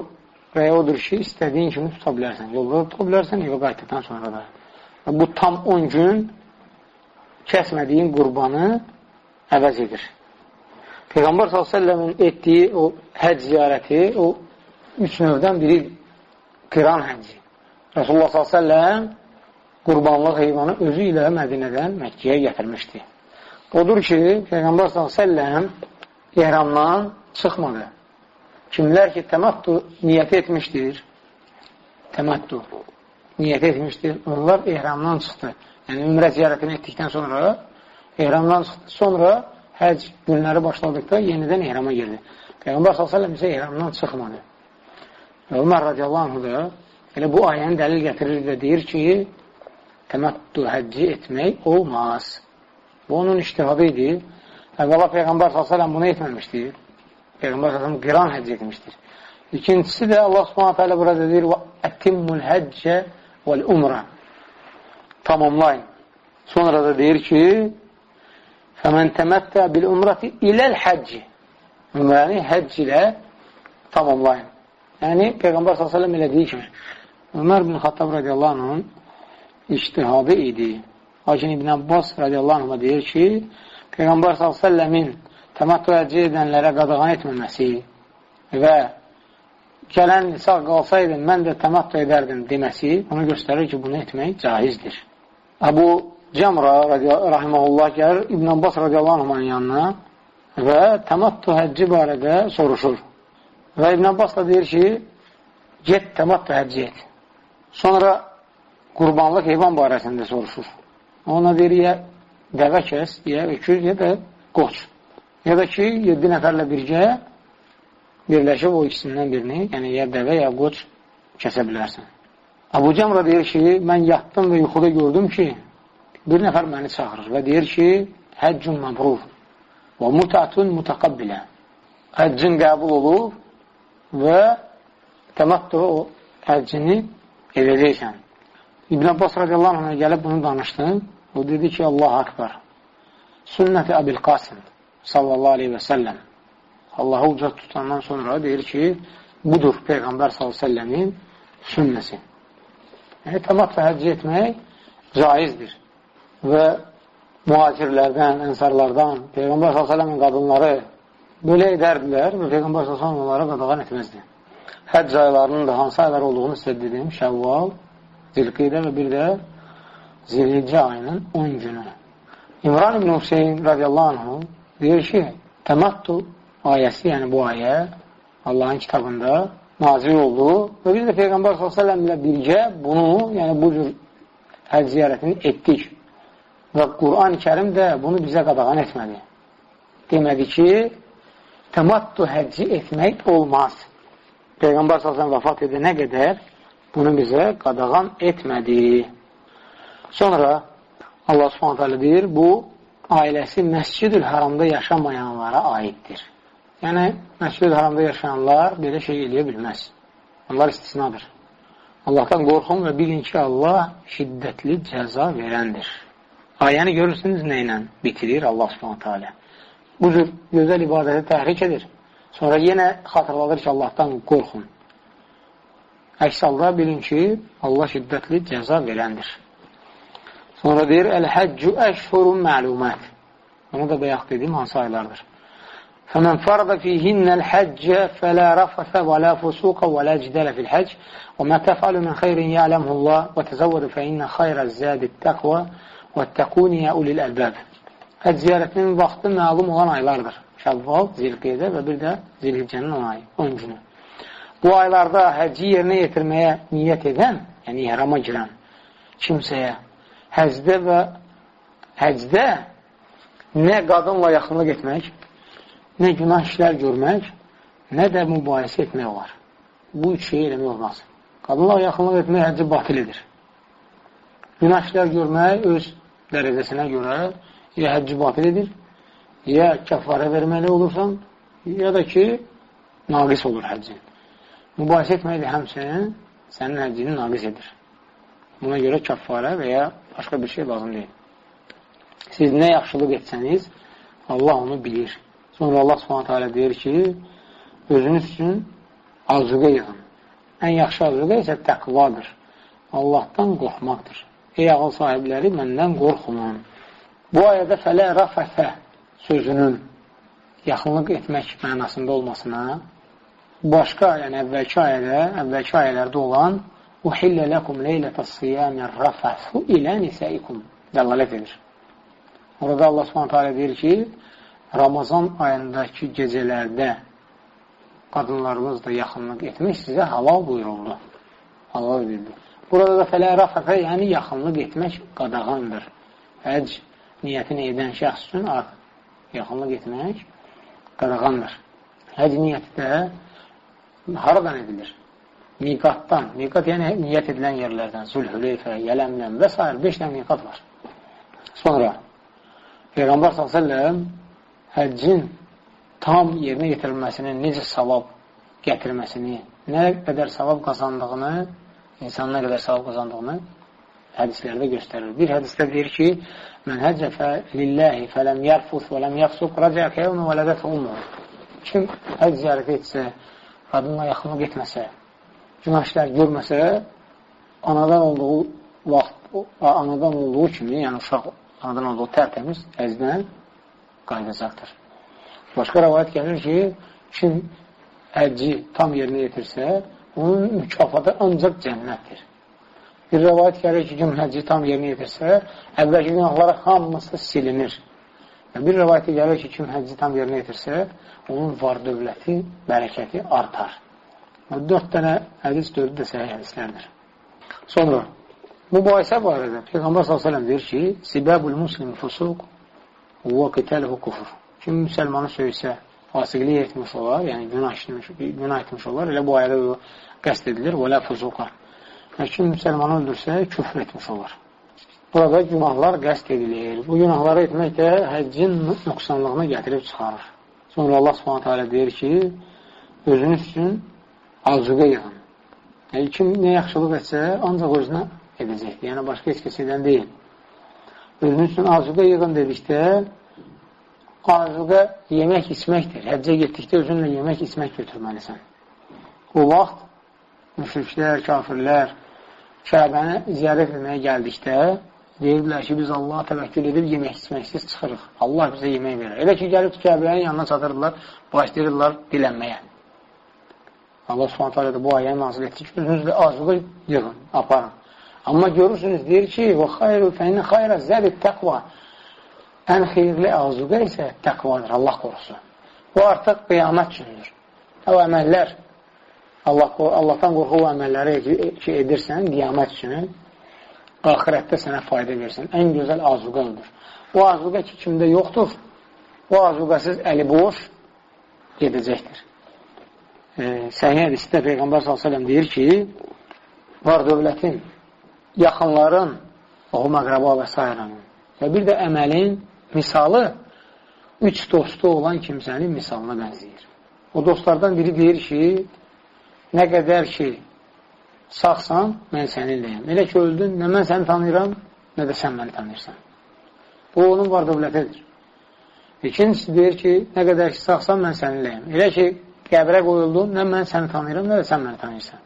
və odur ki, istədiyin kimi tuta bilərsən. Yolda da tuta bilərsən, evə qayıtdıqdan sonra da. Bu tam 10 gün kəsmədiyin qurbanı əvəz edir. Peyğəmbər s.ə.v-in etdiyi o həc ziyarəti, o üç növdən biri qiran həcci. Rasulullah s.ə.v qurbanlıq heyvanı özü ilə Mədinədən Məkkiyə gətirmişdi. Odur ki, Peyğəmbər s.ə.v ehramdan çıxmadı. Kimlər ki, təməttu niyyət etmişdir, təməttu niyyət etmişdir, onlar ehramdan çıxdı. Yəni, ümrə ziyarətini etdikdən sonra ehramdan çıxdı. Sonra həc günləri başladıqda yenidən ehrama girdi. Peyğəmbər s.ə.v isə ehramdan çıxmadı. Ömər radiyallahu anh da elə bu ayəni dəlil gətirir və deyir ki, təməttu həcci etmək olmaz. Bu onun iştihadı idi. Əvvəla Peyğəmbər s.ə.v bunu etməmişdir. Peyğəmbər s.ə.v qiran həcc etmişdir. İkincisi də Allah subhanətə alə burada deyir Ətimmul həccə vəl-umrə Tamamlayın. Sonra da deyir ki Fəmən təməttə bil-umrəti iləl həcci Ümrəni həcc ilə tamamlayın. Yəni, Peyğəmbər s.ə.v elədiyi kimi, Ömər bin Xattab radiyallahu anhın iştihadı idi. Lakin İbn Abbas radiyallahu anhına deyir ki, Peyğəmbər s.ə.v-in təməttu əcə edənlərə qadağan etməməsi və gələn nisa qalsaydı, mən də təməttu edərdim deməsi onu göstərir ki, bunu etmək caizdir. Əbu Cəmra rahiməhullah gəlir İbn Abbas radiyallahu anhın yanına və təməttu həcci barədə soruşur. Və İbn Abbas da deyir ki, get təmat həcc et. Sonra qurbanlıq heyvan barəsində soruşur. Ona deyir, dəvə kəs, ya öküz, ya da qoç. Ya da ki, 7 nəfərlə birgə birləşib o ikisindən birini, yəni ya dəvə, ya qoç kəsə bilərsən. Abu Cəmra deyir ki, mən yatdım və yuxuda gördüm ki, bir nəfər məni çağırır və deyir ki, həccun məbrur və mutatun mutaqabbilə. Həccin qəbul olub və təmattu o hərcini edəcəksən. İbn Abbas radiyallahu anh'a gəlib bunu danışdı. O dedi ki, Allah akbar. Sünnəti Əbil Qasim sallallahu aleyhi və səlləm. Allahı uca tutandan sonra deyir ki, budur Peyğəmbər s.ə.v-in sünnəsi. Yəni, təmatla həcc etmək caizdir. Və mühacirlərdən, ənsarlardan, Peyğəmbər s.ə.v-in qadınları belə edərdilər və Peyğəmbər s.ə.v onlara qadağan etməzdi. Həcc aylarının da hansı aylar olduğunu sizə dedim, Şəvval, Zilqidə və bir də Zilhicə ayının 10 günü. İmran ibn Hüseyin radiyallahu anhu deyir ki, təmattu ayəsi, yəni bu ayə Allahın kitabında nazil oldu və biz də Peyğəmbər s.ə.v ilə birgə bunu, yəni bu cür həcc ziyarətini etdik. Və Quran-ı kərim də bunu bizə qadağan etmədi. Demədi ki, təmattu həcci etmək olmaz. Peyğəmbər s.ə.v vəfat edənə qədər bunu bizə qadağan etmədi. Sonra Allah s.ə.v deyir, bu ailəsi Məscid-ül Haramda yaşamayanlara aiddir. Yəni, Məscid-ül Haramda yaşayanlar belə şey eləyə bilməz. Onlar istisnadır. Allahdan qorxun və bilin ki, Allah şiddətli cəza verəndir. Ayəni görürsünüz nə ilə bitirir Allah subhanətə alə. Bu cür gözəl ibadəti təhrik edir. Sonra yenə xatırladır ki, Allahdan qorxun. Əks halda bilin ki, Allah şiddətli cəza verəndir. Sonra deyir, Əl-həccü əşhurun məlumət. Onu da bayaq dedim, hansı aylardır. فمن فرض فيهن الحج فلا رفث ولا فسوق ولا جدال في الحج وما تفعل من خير يعلمه الله وتزود فإن خير الزاد التقوى وَاتَّقُونِ يَا ulil əlbəb. Həcc ziyarətinin vaxtı məlum olan aylardır. Şəvval, Zilqeydə və bir də Zilhiccənin 10 ayı, 10 günü. Bu aylarda həcci yerinə yetirməyə niyyət edən, yəni ihrama girən kimsəyə həcdə və həcdə nə qadınla yaxınlıq etmək, nə günah işlər görmək, nə də mübahisə etmək olar. Bu üç şey eləmək olmaz. Qadınla yaxınlıq etmək həcci batil edir. Günah işlər görmək öz dərəcəsinə görə ya həcci batil edir, ya kəffarə verməli olursan, ya da ki, naqis olur həccin. Mübahisə etməklə həmçinin sənin həccini naqis edir. Buna görə kəffarə və ya başqa bir şey lazım deyil. Siz nə yaxşılıq etsəniz, Allah onu bilir. Sonra Allah subhanətə alə deyir ki, özünüz üçün azıqa yığın. Ən yaxşı azıqa isə təqvadır. Allahdan qorxmaqdır. Ey ağıl sahibləri, məndən qorxunun. Bu ayədə fələ rəfəfə sözünün yaxınlıq etmək mənasında olmasına başqa, yəni əvvəlki ayədə, əvvəlki ayələrdə olan Uhillə ləkum leylətəs siyami rəfəfu ilə nisəikum dəlalət edir. Orada Allah alə deyir ki, Ramazan ayındakı gecələrdə qadınlarınızla yaxınlıq etmək sizə halal buyuruldu. Halal edildi. Burada da fələ rafəfə, yəni yaxınlıq etmək qadağandır. Həcc niyyətini edən şəxs üçün yaxınlıq etmək qadağandır. Həcc niyyəti də haradan edilir? Miqatdan. Miqat yəni niyyət edilən yerlərdən. Zülhüleyfə, Yələmləm və s. 5 dənə miqat var. Sonra Peyğəmbər s.ə.v həccin tam yerinə yetirilməsinin necə savab gətirməsini, nə qədər savab qazandığını insanın nə qədər savab qazandığını hədislərdə göstərir. Bir hədisdə deyir ki, mən həccəfə lilləhi fələm yərfus və ləm yəfsuq rəcək yevmə və lədət olmur. Kim həcc ziyarət etsə, qadınla yaxınlıq etməsə, günah işlər görməsə, anadan olduğu vaxt, anadan olduğu kimi, yəni uşaq anadan olduğu tərtəmiz həccdən qaydacaqdır. Başqa rəvayət gəlir ki, kim həcci tam yerinə yetirsə, onun mükafatı ancaq cənnətdir. Bir rəvayət gəlir ki, kim həcci tam yerinə yetirsə, əvvəlki günahları hamısı silinir. Və bir rəvayətə gəlir ki, kim həcci tam yerinə yetirsə, onun var dövləti, bərəkəti artar. Dörd dənə hədis, dördü də səhih hədislərdir. Sonra, mübahisə barədə Peyğəmbər s.ə.v deyir ki, Sibəbul muslim fusuq və qitəlihu kufur. Kim müsəlmanı söysə, fasiqlik etmiş olar, yəni günah, işləmiş, günah etmiş olar, elə bu ayədə qəst edilir, və lə fuzuqa. Yəni, kim müsəlmanı öldürsə, küfr etmiş olar. Burada günahlar qəst edilir. Bu günahları etmək də həccin nöqsanlığına gətirib çıxarır. Sonra Allah alə deyir ki, özünüz üçün azıqa yığın. Yəni, kim nə yaxşılıq etsə, ancaq özünə edəcəkdir. Yəni, başqa heç kəs edən deyil. Özünün üçün azuqa yığın dedikdə, azuqa yemək içməkdir. Həccə getdikdə özünlə yemək içmək götürməlisən. O vaxt müşriklər, kafirlər Kəbəni ziyarət etməyə gəldikdə deyirdilər ki, biz Allah təvəkkül edib yemək içməksiz çıxırıq. Allah bizə yemək verir. Elə ki, gəlib Kəbənin yanına çatırdılar, başlayırlar dilənməyə. Allah subhanət hələ də bu ayəni nazil etdi ki, özünüzlə azuqa yığın, aparın. Amma görürsünüz, deyir ki, və xayru fəyinə xayrə zəbit təqva. Ən xeyirli azuqa isə təqvadır, Allah qorusu. Bu artıq qiyamət üçündür. O əməllər, Allah, Allahdan qorxu o əməlləri ki, edirsən qiyamət üçün, axirətdə sənə fayda versin. Ən gözəl azuqadır. O azuqa ki, kimdə yoxdur, o azuqasız əli boş gedəcəkdir səhiyyə hədisdə Peyğəmbər s.ə.v deyir ki, var dövlətin, yaxınların, oğum əqraba və s. Və bir də əməlin misalı üç dostu olan kimsənin misalına bənzəyir. O dostlardan biri deyir ki, nə qədər ki, sağsan, mən səninləyəm. Elə ki, öldün, nə mən səni tanıyıram, nə də sən məni tanıyırsan. Bu, onun var dövlətidir. İkincisi deyir ki, nə qədər ki, sağsan, mən səninləyəm. Elə ki, qəbrə qoyuldun, nə mən səni tanıyıram, nə də sən məni tanıyırsan.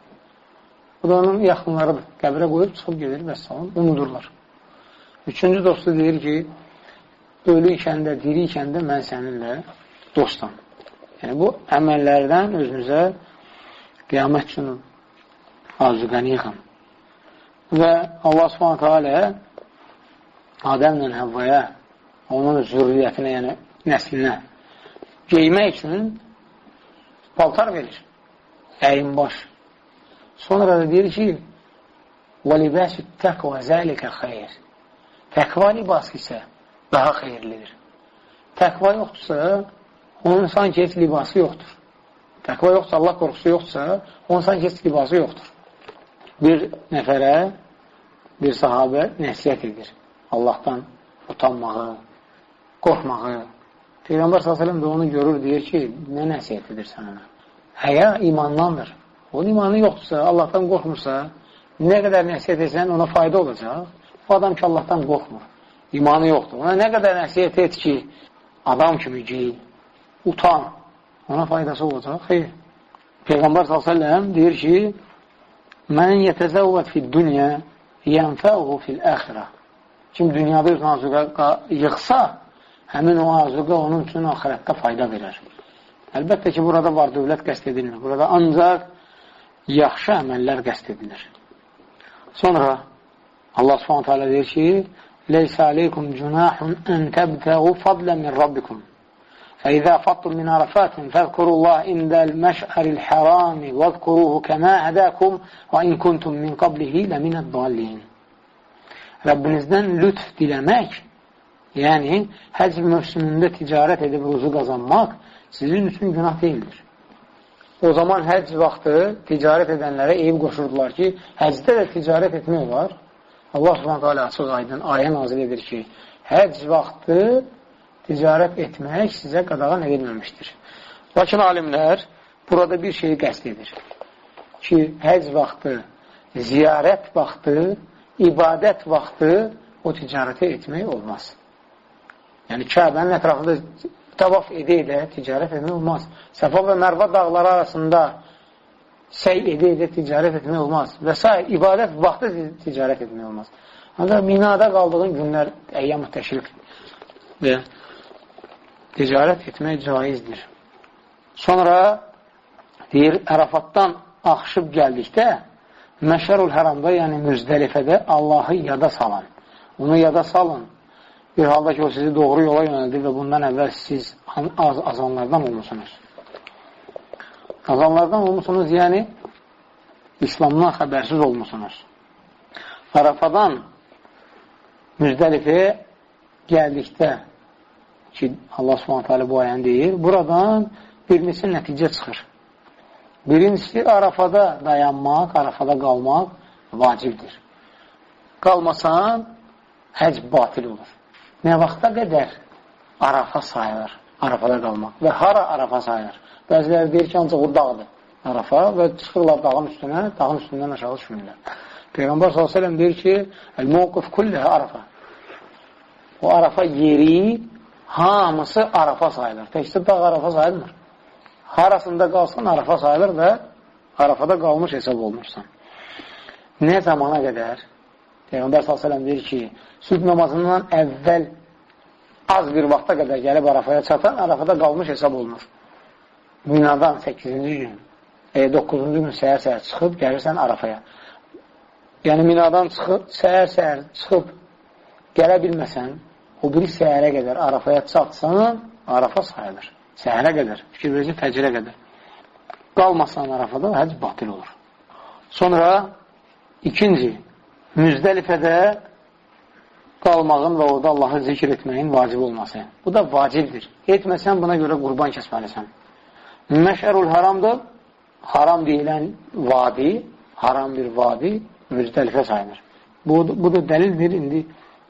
Bu da onun yaxınlarıdır. Qəbrə qoyub çıxıb gedir və salam, unudurlar. Üçüncü dostu deyir ki, ölü ikəndə, diri ikəndə mən səninlə dostam. Yəni, bu əməllərdən özünüzə qiyamət üçün arzugəni yıxın. Və Allah subhanətə alə Adəmlə Həvvaya, onun zürriyyətinə, yəni nəslinə geymək üçün paltar verir. Əyin baş. Sonra da deyir ki, وَلِبَاسُ التَّقْوَ ذَلِكَ خَيْرٍ Təqva libası isə daha xeyirlidir. Təqva yoxdursa, onun sanki heç libası yoxdur. Təqva yoxdursa, Allah qorxusu yoxdursa, onun sanki heç libası yoxdur. Bir nəfərə, bir sahabə nəsiyyət edir. Allahdan utanmağı, qorxmağı, Peyğəmbər s.ə.v də onu görür, deyir ki, nə nəsiyyət edirsən ona? Həya imandandır. Onun imanı yoxdursa, Allahdan qorxmursa, nə qədər nəsiyyət etsən, ona fayda olacaq. O adam ki, Allahdan qorxmur. İmanı yoxdur. Ona nə qədər nəsiyyət et ki, adam kimi giyin, utan, ona faydası olacaq. Xeyr. Peyğəmbər s.ə.v deyir ki, Mən yətəzəvvət fid dünya yənfəuhu fil əxirə. Kim dünyada öz nazıqa yıxsa, həmin o azuqa onun üçün axirətdə fayda verər. Əlbəttə ki, burada var dövlət qəst edilmir. Burada ancaq yaxşı əməllər qəst edilir. Sonra Allah subhanət hələ deyir ki, Leysə aleykum cunahun ən təbtəğu fadlən min rabbikum. فإذا فطم من عرفات فاذكروا الله عند المشعر الحرام واذكروه كما هداكم وإن كنتم من قبله لمن الضالين Rəbbinizdən lütf diləmək Yəni, həc mövsümündə ticarət edib ruzu qazanmaq sizin üçün günah deyildir. O zaman həc vaxtı ticarət edənlərə eyib qoşurdular ki, həcdə də ticarət etmək olar. Allah subhanətə alə açıq aydın ayə nazil edir ki, həc vaxtı ticarət etmək sizə qadağan edilməmişdir. Lakin alimlər burada bir şeyi qəst edir ki, həc vaxtı, ziyarət vaxtı, ibadət vaxtı o ticarəti etmək olmaz. Yəni Kəbənin ətrafında tavaf edə-edə ticarət etmək olmaz. Səfa və Mərva dağları arasında səy edə-edə ticarət etmək olmaz. Və s. ibadət vaxtı ticarət etmək olmaz. Ancaq minada qaldığın günlər əyyam-ı təşrik və ticarət etmək caizdir. Sonra deyir, Ərafatdan axışıb gəldikdə Məşərul Həramda, yəni Müzdəlifədə Allahı yada salan. Onu yada salın. Bir halda ki, o sizi doğru yola yönəldir və bundan əvvəl siz az azanlardan olmuşsunuz. Azanlardan olmuşsunuz, yəni İslamdan xəbərsiz olmuşsunuz. Arafadan Müzdəlifəyə gəldikdə ki, Allah alə bu ayəni deyir, buradan bir neçə nəticə çıxır. Birincisi, Arafada dayanmaq, Arafada qalmaq vacibdir. Qalmasan, həc batil olur. Nə vaxta qədər Arafa sayılır, Arafada qalmaq və hara Arafa sayılır? Bəziləri deyir ki, ancaq o dağdır Arafa və çıxırlar dağın üstünə, dağın üstündən aşağı düşmürlər. Peyğəmbər s.ə.v deyir ki, Əl-Mavqif kulləhə Arafa. O Arafa yeri hamısı Arafa sayılır. Təkcə dağ Arafa sayılmır. Harasında qalsan Arafa sayılır və Arafada qalmış hesab olmuşsan. Nə zamana qədər? Peyğəmbər s.ə.v deyir ki, sübh namazından əvvəl az bir vaxta qədər gəlib Arafaya çatan, Arafada qalmış hesab olunur. Minadan 8-ci gün, e, 9-cu gün səhər-səhər çıxıb gəlirsən Arafaya. Yəni minadan çıxıb, səhər-səhər çıxıb gələ bilməsən, o biri səhərə qədər Arafaya çatsan, Arafa sayılır. Səhərə qədər, fikir verirsin, fəcirə qədər. Qalmasan Arafada, həc batil olur. Sonra ikinci, Müzdəlifədə qalmağın və orada Allahı zikr etməyin vacib olması. Bu da vacibdir. Etməsən, buna görə qurban kəsməlisən. Məşərul haramdır, haram deyilən vadi, haram bir vadi müzdəlifə sayılır. Bu, bu da dəlildir, indi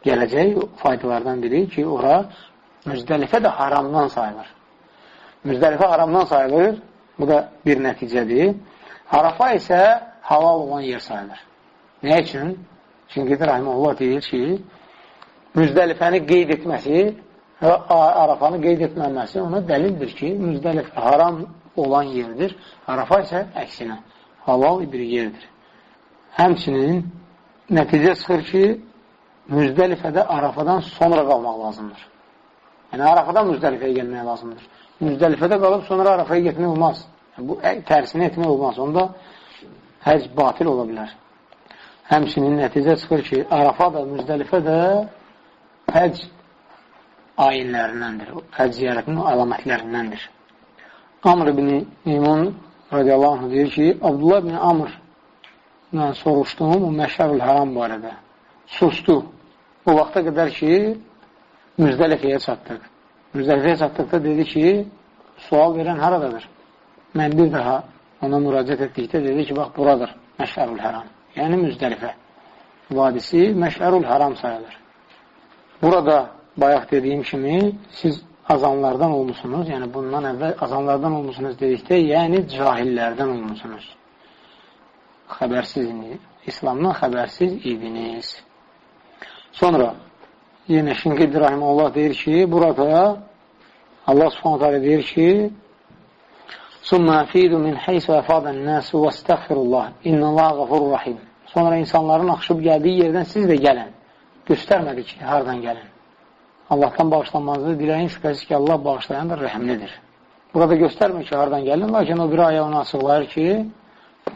gələcək faydalardan biri ki, ora müzdəlifə də haramdan sayılır. Müzdəlifə haramdan sayılır, bu da bir nəticədir. Harafa isə halal olan yer sayılır. Nə üçün? Çünki Rahimullah deyir ki, Müzdəlifəni qeyd etməsi və Arafanı qeyd etməməsi ona dəlildir ki, Müzdəlifə haram olan yerdir. Arafa isə əksinə halal bir yerdir. Həmçinin nəticə çıxır ki, Müzdəlifədə Arafadan sonra qalmaq lazımdır. Yəni, Arafadan Müzdəlifəyə gəlmək lazımdır. Müzdəlifədə qalıb sonra Arafaya getmək olmaz. Yəni, bu tərsini etmək olmaz. Onda həc batil ola bilər. Həmçinin nəticə çıxır ki, Arafa da, Müzdəlifə də həc ayinlərindəndir. Həc ziyarətinin əlamətlərindəndir. Amr ibn İmun radiyallahu anh deyir ki, Abdullah ibn Amr mən soruşdum məşərül haram barədə. Sustu. O vaxta qədər ki, Müzdəlifəyə çatdıq. Müzdəlifəyə çatdıqda dedi ki, sual verən haradadır? Mən bir daha ona müraciət etdikdə dedi ki, bax, buradır Məşərül Həram. Yəni Müzdəlifə vadisi Məşərül Həram sayılır. Burada bayaq dediyim kimi siz azanlardan olmusunuz, yəni bundan əvvəl azanlardan olmusunuz dedikdə, yəni cahillərdən olmusunuz. Xəbərsiz, İslamdan xəbərsiz idiniz. Sonra yenə Şinqid Rahimullah deyir ki, burada Allah subhanətə deyir ki, Summa afidu min heysu əfadən nəsu və estəğfirullah, innəllah qafurur rahim. Sonra insanların axışıb gəldiyi yerdən siz də gəlin göstərmədi ki, hardan gəlin. Allahdan bağışlanmanızı diləyin, şübhəsiz ki, Allah bağışlayandır, rəhmlidir. Burada göstərmir ki, hardan gəlin, lakin o bir ayə onu açıqlayır ki,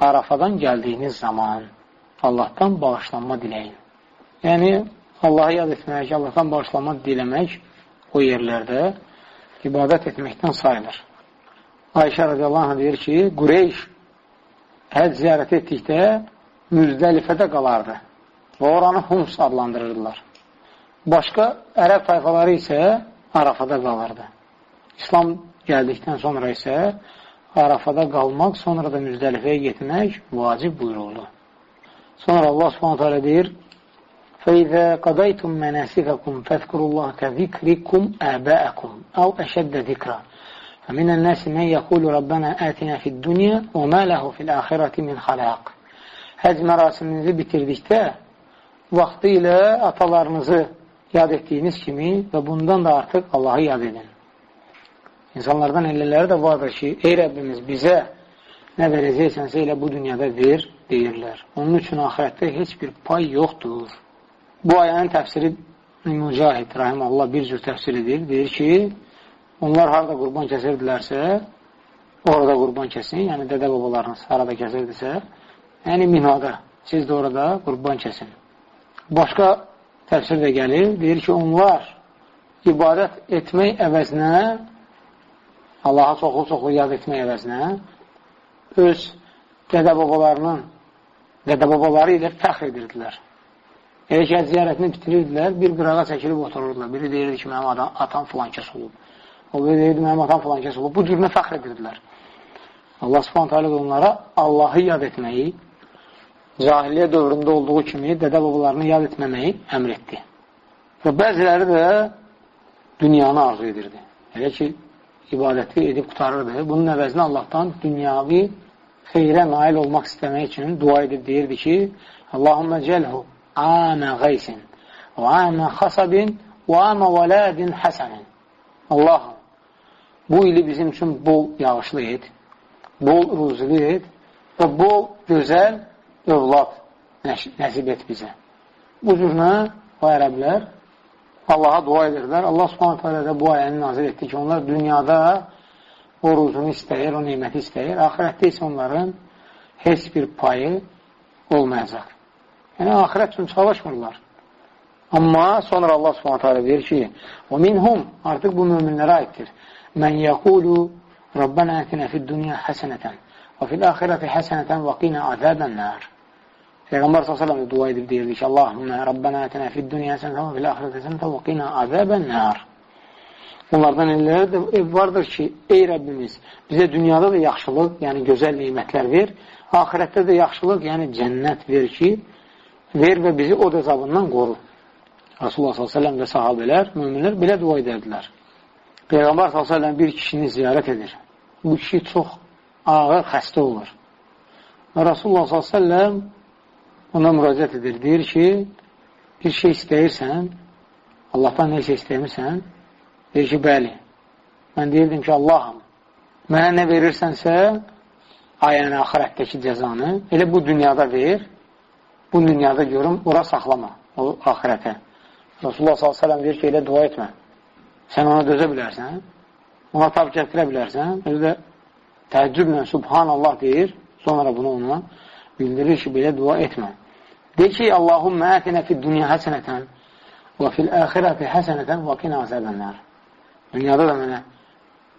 Arafadan gəldiyiniz zaman Allahdan bağışlanma diləyin. Yəni, Allahı yad etmək, Allahdan bağışlanma diləmək o yerlərdə ibadət etməkdən sayılır. Ayşə radiyallahu anh deyir ki, Qureyş həc ziyarət etdikdə Müzdəlifədə qalardı və oranı Hums adlandırırdılar. Başqa ərəb tayfaları isə Arafada qalırdı. İslam gəldikdən sonra isə Arafada qalmaq, sonra da Müzdəlifəyə getmək vacib buyuruldu. Sonra Allah subhanətə alə deyir, فَإِذَا قَضَيْتُمْ مَنَاسِكَكُمْ فَذْكُرُوا اللَّهَ كَذِكْرِكُمْ آبَاءَكُمْ أَوْ أَشَدَّ ذِكْرًا فَمِنَ النَّاسِ مَنْ يَقُولُ رَبَّنَا آتِنَا فِي الدُّنْيَا وَمَا لَهُ فِي الْآخِرَةِ مِنْ خَلَاقٍ Həc mərasiminizi bitirdikdə vaxtı ilə atalarınızı yad etdiyiniz kimi və bundan da artıq Allahı yad edin. İnsanlardan elələri də vardır ki, ey Rəbbimiz bizə nə verəcəksənsə elə bu dünyada ver, deyirlər. Onun üçün ahirətdə heç bir pay yoxdur. Bu ayənin təfsiri Mücahid, Rahim Allah bir cür təfsir edir. Deyir ki, onlar harada qurban kəsirdilərsə, orada qurban kəsin, yəni dədə babalarınız harada kəsirdisə, yəni minada, siz də orada qurban kəsin. Başqa təfsir də gəlir, deyir ki, onlar ibadət etmək əvəzinə, Allaha çoxlu-çoxlu yad etmək əvəzinə, öz dədə-babalarının dədə-babaları ilə fəxr edirdilər. Elə ki, ziyarətini bitirirdilər, bir qırağa çəkilib otururdular. Biri deyirdi ki, mənim adam, atam filan kəs olub. O biri deyirdi, mənim atam filan kəs olub. Bu cürünə fəxr edirdilər. Allah subhanətə alə onlara Allahı yad etməyi, cahiliyyə dövründə olduğu kimi dədə-babalarını yad etməməyi əmr etdi. Və bəziləri də dünyanı arzu edirdi. Elə ki, ibadəti edib qutarırdı. Bunun əvəzinə Allahdan dünyavi xeyrə nail olmaq istəmək üçün dua edib deyirdi ki, Allahümme celhu ame gaysin və ame xasabin və ame vələdin həsənin. Allahım, bu ili bizim üçün bol yağışlı et, bol ruzlu et və bol gözəl övlad nəsib et bizə. Bu cürünə o ərəblər Allaha dua edirlər. Allah subhanətə alə də bu ayəni nazir etdi ki, onlar dünyada o ruzunu istəyir, o neyməti istəyir. Ahirətdə isə onların heç bir payı olmayacaq. Yəni, ahirət üçün çalışmırlar. Amma sonra Allah subhanətə alə deyir ki, o minhum, artıq bu müminlərə aiddir. Mən yəqulu Rabbənə ətinə fid dünya həsənətən və fil axirəti həsənətən və qinə azəbən nər. Peyğəmbər s.ə.v dua edib deyirdi ki, Allahümə Rabbənə ətinə fid dünya həsənətən və fil axirəti həsənətən və qinə azəbən nər. Onlardan elləri də ev vardır ki, ey Rəbbimiz, bizə dünyada da yaxşılıq, yəni gözəl neymətlər ver, ahirətdə də yaxşılıq, yəni cənnət ver ki, ver və bizi o dezabından qoru. Rasulullah s.ə.v və sahabələr, müminlər belə dua edərdilər. Peyğəmbər s.ə.v bir kişini ziyarət edir. Bu kişi çox ağır xəstə olur. Və Rasulullah s.ə.v ona müraciət edir. Deyir ki, bir şey istəyirsən, Allahdan nə şey istəyirsən? Deyir ki, bəli. Mən deyirdim ki, Allahım, mənə nə verirsənsə, ayəni axirətdəki cəzanı, elə bu dünyada ver, bu dünyada görüm, ora saxlama, o axirətə. Rasulullah s.ə.v deyir ki, elə dua etmə. Sən ona dözə bilərsən, ona tab gətirə bilərsən, özü də təəccüblə Subhanallah deyir, sonra bunu ona bildirir ki, belə dua etmə. De ki, Allahümmə ətinə fid dünya həsənətən və fil əxirəti həsənətən və qina azəbənlər. Dünyada da mənə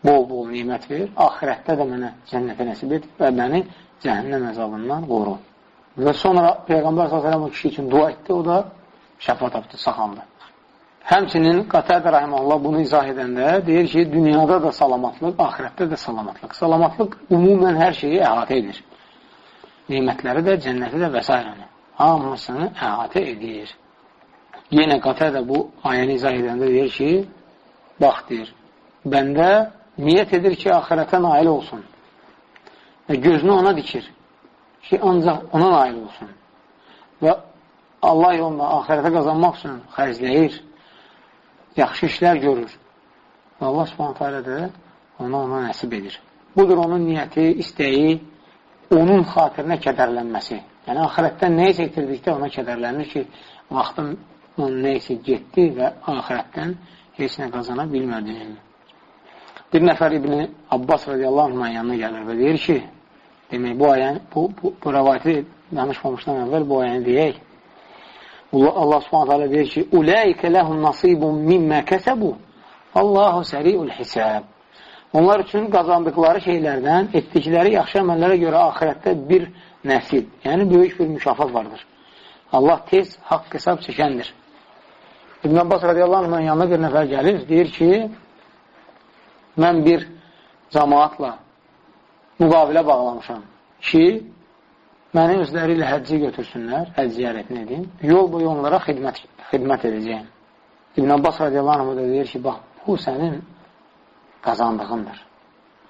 bol-bol nimət ver, axirətdə də mənə cənnətə nəsib et və məni cəhənnəm əzabından qoru. Və sonra Peyğəmbər s.ə.v o kişi üçün dua etdi, o da şəfa tapdı, saxandı. Həmçinin Qatədə Rahiməllah bunu izah edəndə deyir ki, dünyada da salamatlıq, ahirətdə də salamatlıq. Salamatlıq ümumən hər şeyi əhatə edir. Neymətləri də, cənnəti də və s. Hamısını əhatə edir. Yenə Qatədə bu ayəni izah edəndə deyir ki, bax deyir, bəndə niyyət edir ki, ahirətə nail olsun. Və gözünü ona dikir ki, ancaq ona nail olsun. Və Allah yolunda ahirətə qazanmaq üçün xərcləyir yaxşı işlər görür. Və Allah subhanətə alə də ona ona nəsib edir. Budur onun niyyəti, istəyi, onun xatirinə kədərlənməsi. Yəni, axirətdən nə isə itirdikdə ona kədərlənir ki, vaxtım onun nə isə getdi və axirətdən heç nə qazana bilmədim. Bir nəfər İbni Abbas radiyallahu anhına yanına gəlir və deyir ki, demək, bu ayəni, bu, bu, bu rəvayəti danışmamışdan əvvəl bu ayəni deyək. Allah subhanət hələ deyir ki, Uləikə ləhum nasibun mimmə kəsəbu Allahu səriul hisəb Onlar üçün qazandıqları şeylərdən, etdikləri yaxşı əməllərə görə axirətdə bir nəsil, yəni böyük bir mükafat vardır. Allah tez haqq hesab çəkəndir. İbn Abbas radiyallahu anhın yanına bir nəfər gəlir, deyir ki, mən bir cəmaatla müqavilə bağlamışam ki, məni özləri ilə həccə götürsünlər, həcc ziyarətini edin, yol boyu onlara xidmət, xidmət edəcəyim. İbn Abbas radiyallahu anh da deyir ki, bax, bu sənin qazandığındır.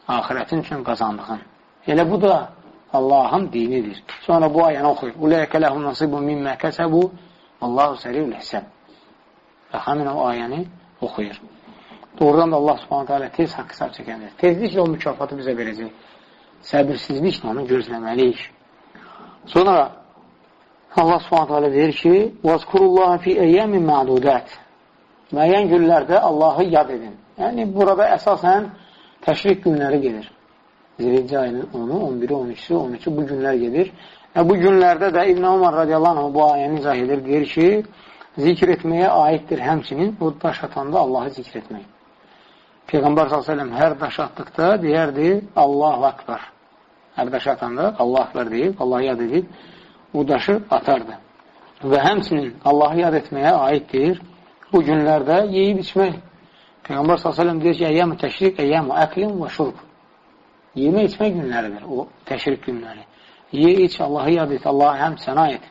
Ahirətin üçün qazandığın. Elə bu da Allahın dinidir. Sonra bu ayəni oxuyur. Uləyəkə ləhum nasibun mimmə kəsəbu Allahu səriyul hesəb. Və həmin o ayəni oxuyur. Doğrudan da Allah subhanətə alə tez haqq hesab çəkəndir. Tezliklə o mükafatı bizə verəcək. Səbirsizliklə onu gözləməliyik. Sonra Allah Subhanahu deyir ki: "Vazkurullaha fi ayyamin ma'dudat." Müəyyən günlərdə Allahı yad edin. Yəni burada əsasən təşrik günləri gedir. Zilhicə ayının 10-u, 11-i, 12-si, 12 bu günlər gedir. Və bu günlərdə də İbn Ömər radiyallahu anh bu ayəni izah edir. Deyir ki, zikr etməyə aiddir həmçinin o daş atanda Allahı zikr etmək. Peyğəmbər s.ə.v hər daş atdıqda deyərdi, Allah akbar. Hər daşı atanda Allah akbar deyib, Allahı yad edib, o daşı atardı. Və həmçinin Allahı yad etməyə aiddir bu günlərdə yeyib içmək. Peyğəmbər s.ə.v deyir ki, əyyəm-ı təşrik, əyyəm-ı əqlim və şurb. Yemək içmək günləridir, o təşrik günləri. Ye, iç, Allahı yad et, Allahı həm sənə et.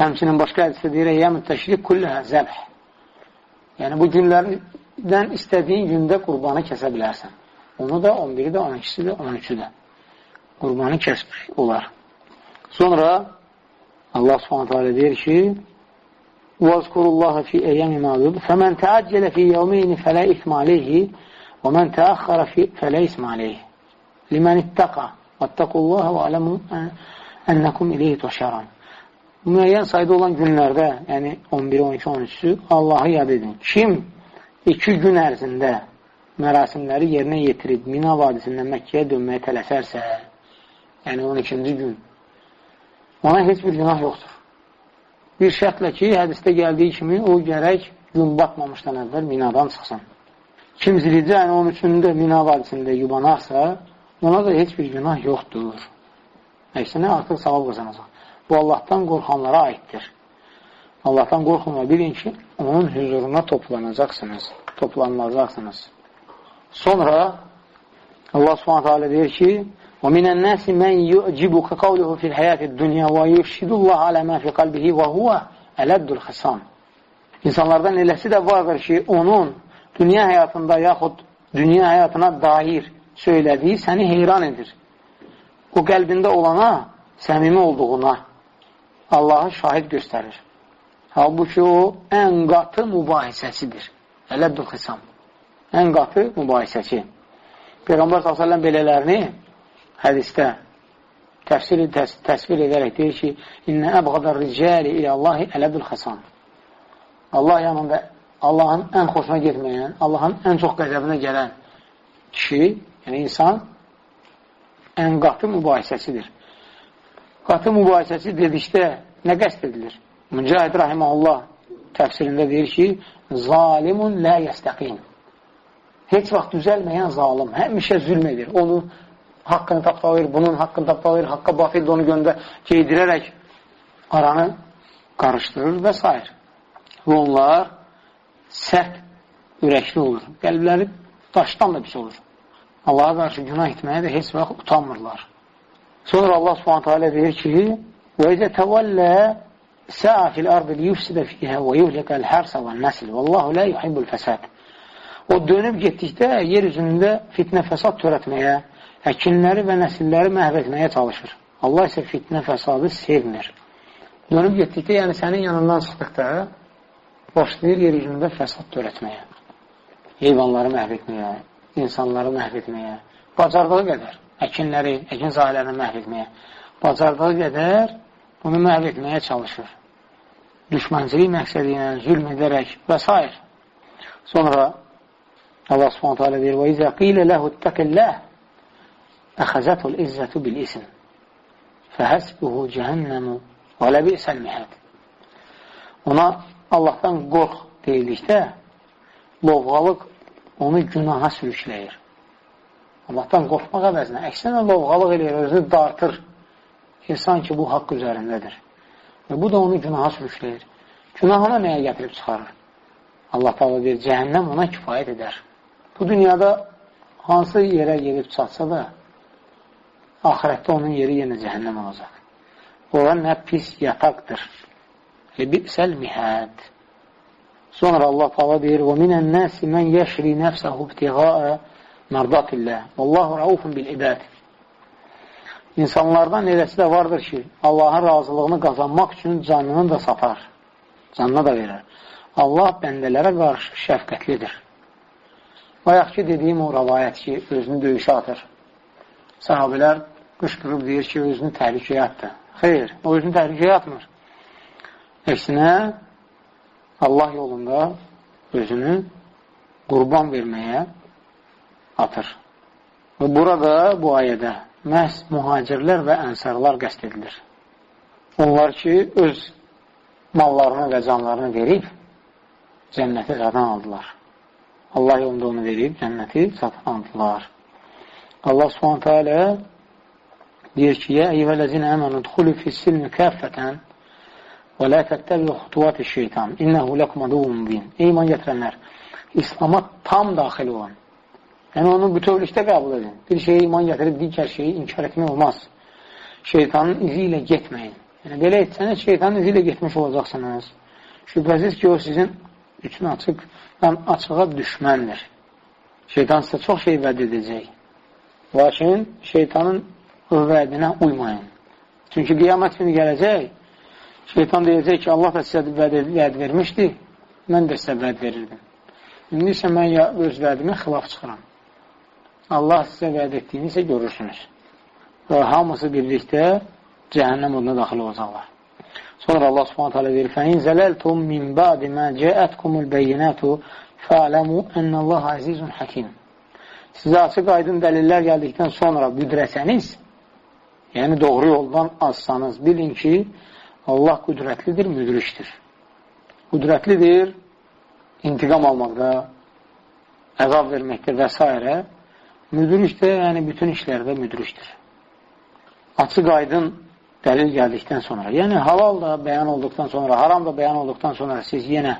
Həmçinin başqa hədisdə deyir, əyyəm-ı təşrik kulləhə zəbh. Yəni, bu günlərdən istədiyin gündə qurbanı kəsə bilərsən. Onu da 11-i də, 12-si də, 13-ü də qurbanı kəsmək olar. Sonra Allah subhanətə alə deyir ki, وَاذْكُرُ اللّٰهَ فِي اَيَّمِ مَعْدُودِ فَمَنْ تَعَجَّلَ فِي يَوْمَيْنِ فَلَا اِثْمَ عَلَيْهِ وَمَنْ تَأَخَّرَ فَلَا اِثْمَ عَلَيْهِ لِمَنِ اتَّقَى وَاتَّقُوا اللّٰهَ وَعَلَمُوا اَنَّكُمْ اِلَيْهِ تُحْشَرًا Müəyyən sayda olan günlərdə, yəni 11, 12, 13-sü Allahı yad edin. Kim iki gün ərzində mərasimləri yerinə yetirib Mina vadisindən Məkkəyə dönməyə tələsərsə, yəni 12-ci gün, ona heç bir günah yoxdur. Bir şərtlə ki, hədisdə gəldiyi kimi o gərək gün batmamışdan əvvəl Minadan çıxsın. Kim zilcə yəni 13-cündə Mina vadisində yubanarsa, ona da heç bir günah yoxdur. Əksinə artıq savab qazanacaq. Bu Allahdan qorxanlara aiddir. Allahdan qorxun və bilin ki, onun hüzuruna toplanacaqsınız, toplanılacaqsınız. Sonra Allah subhanətə alə deyir ki, وَمِنَ النَّاسِ مَنْ يُعْجِبُكَ قَوْلُهُ فِي الْحَيَاةِ الدُّنْيَا وَيُشْهِدُ اللّٰهَ عَلَى مَا فِي قَلْبِهِ وَهُوَ أَلَدُّ الْخِسَامِ İnsanlardan eləsi də vardır ki, onun dünya həyatında yaxud dünya həyatına dair söylədiyi səni heyran edir. O qəlbində olana, səmimi olduğuna Allahı şahid göstərir. Halbuki o ən qatı mübahisəsidir. Ələddül xisam. Ən qatı mübahisəsi. Peyğəmbər s.ə.v belələrini hədistə təfsir, təs təsvir edərək deyir ki, İnnə əbğadar ricəli ilə Allahi ələddül xəsan. Allah yanında Allahın ən xoşuna getməyən, Allahın ən çox qəzəbinə gələn kişi, yəni insan ən qatı mübahisəsidir. Qatı mübahisəsi dedikdə nə qəst edilir? Mücahid Rahiməhullah təfsirində deyir ki, zalimun lə yəstəqin. Heç vaxt düzəlməyən zalim, həmişə zülm edir. Onu haqqını tapdalayır, bunun haqqını tapdalayır, haqqa batildə onu göndə geydirərək aranı qarışdırır və s. Və onlar sərt ürəkli olur. Qəlbləri daşdan da pis olur. Allaha qarşı günah etməyə də heç vaxt utanmırlar. Sonra Allah subhanətə alə deyir ki, وَإِذَا تَوَلَّى سَعَى فِي الْأَرْضِ لِيُفْسِدَ فِيهَا وَيُهْلِكَ الْحَرْسَ وَالنَّسْلِ وَاللّٰهُ لَا يُحِبُّ الْفَسَادِ O dönüb getdikdə yer üzündə fitnə fəsad törətməyə, əkinləri və nəsilləri məhv etməyə çalışır. Allah isə fitnə fəsadı sevmir. Dönüb getdikdə, yəni sənin yanından çıxdıqda başlayır yer üzündə fəsad törətməyə, heyvanları məhv etməyə, insanları məhv etməyə, bacardığı qədər, əkinləri, əkin sahələrini məhv etməyə, bacardığı qədər bunu məhv etməyə çalışır. Düşməncilik məqsədi ilə zülm edərək və s. Sonra Allah subhanətə alə deyir, وَإِذَا قِيلَ لَهُ اتَّقِ اللَّهِ əxəzətul izzətu bil ism fəhəsbuhu cəhənnəmu və ləbi'səl mihəd ona Allahdan qorx deyilikdə lovğalıq onu günaha sürükləyir. Allahdan qorxmaq əvəzinə əksinə lovğalıq eləyir, özünü dartır. E, sanki bu haqq üzərindədir. Və bu da onu günaha sürükləyir. Günahına nəyə gətirib çıxarır? Allah taala bir cəhənnəm ona kifayət edər. Bu dünyada hansı yerə gedib çatsa da ahirətdə onun yeri yenə cəhənnəm olacaq. Ora nə pis yataqdır. Libisəl mihəd. Sonra Allah Taala deyir: "Və minən nasi men yəşri nəfsəhu ibtiğa'a mardatillah. Vallahu raufun bil ibad." İnsanlardan eləsi də vardır ki, Allahın razılığını qazanmaq üçün canını da satar. Canını da verir. Allah bəndələrə qarşı şəfqətlidir. Bayaq ki, dediyim o rəvayət ki, özünü döyüşə atır. Sahabilər qışqırıb deyir ki, özünü təhlükəyə atdı. Xeyr, o özünü təhlükəyə atmır. Əksinə, Allah yolunda özünü qurban verməyə atır. Və burada, bu ayədə, məhz mühacirlər və ənsarlar qəst edilir. Onlar ki, öz mallarını və canlarını verib, cənnəti qadan aldılar. Allah yolunda onu verib, cənnəti satın aldılar. Allah subhanətə alə deyir ki, Yə eyyvələzinə əmənu dxulu fissilmi kəffətən və lə təttəbi xutuvat-i şeytan innəhu ləkum aduvun mübin. Ey iman gətirənlər, İslama tam daxil olan, yəni onu bütövlükdə qəbul edin. Bir şeyə iman gətirib digər şeyi inkar etmək olmaz. Şeytanın izi ilə getməyin. Yəni, belə etsəniz, şeytanın izi ilə getmiş olacaqsınız. Şübhəsiz ki, o sizin üçün açıq, açığa düşməndir. Şeytan sizə çox şey vəd edəcək. Lakin şeytanın o vədinə uymayın. Çünki qiyamət günü gələcək, Şeytan deyəcək ki, Allah da sizə vəd, vəd vermişdi, mən də sizə vəd verirdim. İndi isə mən ya öz vədimə xilaf çıxıram. Allah sizə vəd etdiyini isə görürsünüz. Və hamısı birlikdə cəhənnəm oduna daxil olacaqlar. Sonra Allah subhanət hələ deyir, فَاِنْ زَلَلْتُمْ مِنْ بَعْدِ مَا جَاءَتْكُمُ الْبَيِّنَاتُ فَعْلَمُوا أَنَّ اللّٰهَ عَزِيزٌ حَكِيمٌ Sizə açıq aydın dəlillər gəldikdən sonra büdrəsəniz, yəni doğru yoldan azsanız, bilin ki, Allah qüdrətlidir, müdrişdir. Qüdrətlidir intiqam almaqda, əzab verməkdə və s. Müdrişdir, yəni bütün işlərdə müdrişdir. Açıq aydın dəlil gəldikdən sonra, yəni halal da bəyan olduqdan sonra, haram da bəyan olduqdan sonra siz yenə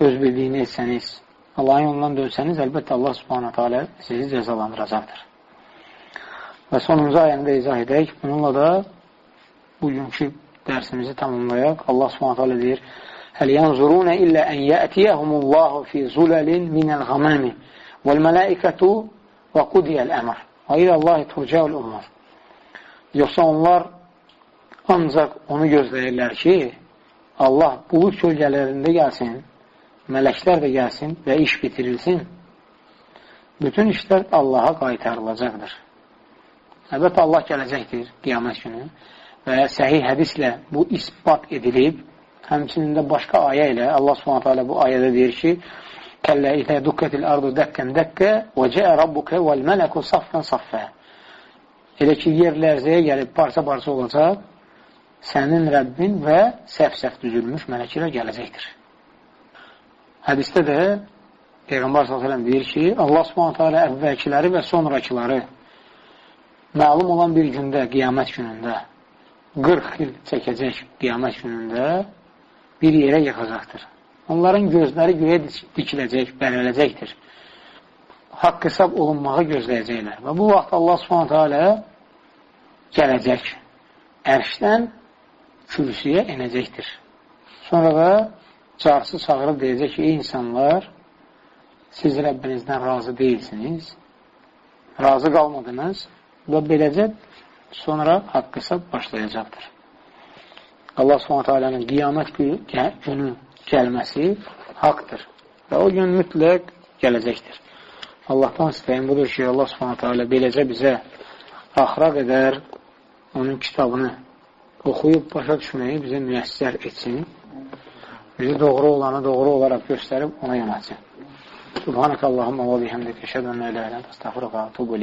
öz bildiyini etsəniz, Allahın yolundan dönsəniz, əlbəttə Allah subhanətə alə sizi cəzalandıracaqdır. Və sonuncu ayəni də izah edək. Bununla da bugünkü dərsimizi tamamlayaq. Allah alə deyir, Həl yanzurunə illə ən yətiyəhumullahu fi zuləlin minəlğaməmi vəl-mələikətu və qudiyəl əmr. Və ilə Allahi turcəul umur. Yoxsa onlar ancaq onu gözləyirlər ki, Allah bulud kölgələrində gəlsin mələklər də gəlsin və iş bitirilsin, bütün işlər Allaha qaytarılacaqdır. Əlbəttə, Allah gələcəkdir qiyamət günü və səhih hədislə bu ispat edilib, həmçinin də başqa ayə ilə Allah alə bu ayədə deyir ki, Kəllə ilə dukkətil ardu dəkkən dəkkə və cəə rabbukə vəl mələku saffən saffə Elə ki, yer lərzəyə gəlib parça-parça olacaq, sənin Rəbbin və səhv-səhv düzülmüş mələkilər gələcəkdir. Hədisdə də Peyğəmbər s.ə.v deyir ki, Allah alə əvvəlkiləri və sonrakiləri məlum olan bir gündə, qiyamət günündə 40 il çəkəcək qiyamət günündə bir yerə yıxacaqdır. Onların gözləri göyə dikiləcək, bərələcəkdir. Haqq hesab olunmağı gözləyəcəklər. Və bu vaxt Allah subhanətə alə gələcək. Ərşdən kürsüyə enəcəkdir. Sonra da carsı çağırıb deyəcək ki, ey insanlar, siz Rəbbinizdən razı deyilsiniz, razı qalmadınız və beləcə sonra haqq hesab başlayacaqdır. Allah subhanətə alənin qiyamət günü gəlməsi haqdır və o gün mütləq gələcəkdir. Allahdan istəyim budur ki, Allah subhanətə alə beləcə bizə axıra qədər onun kitabını oxuyub başa düşməyi bizə müəssər etsin bizi doğru olanı doğru olaraq göstərib ona yönətsin. Subhanəkə Allahumma və bihəmdikə şədən ilə ilə əstəğfirəqə tubu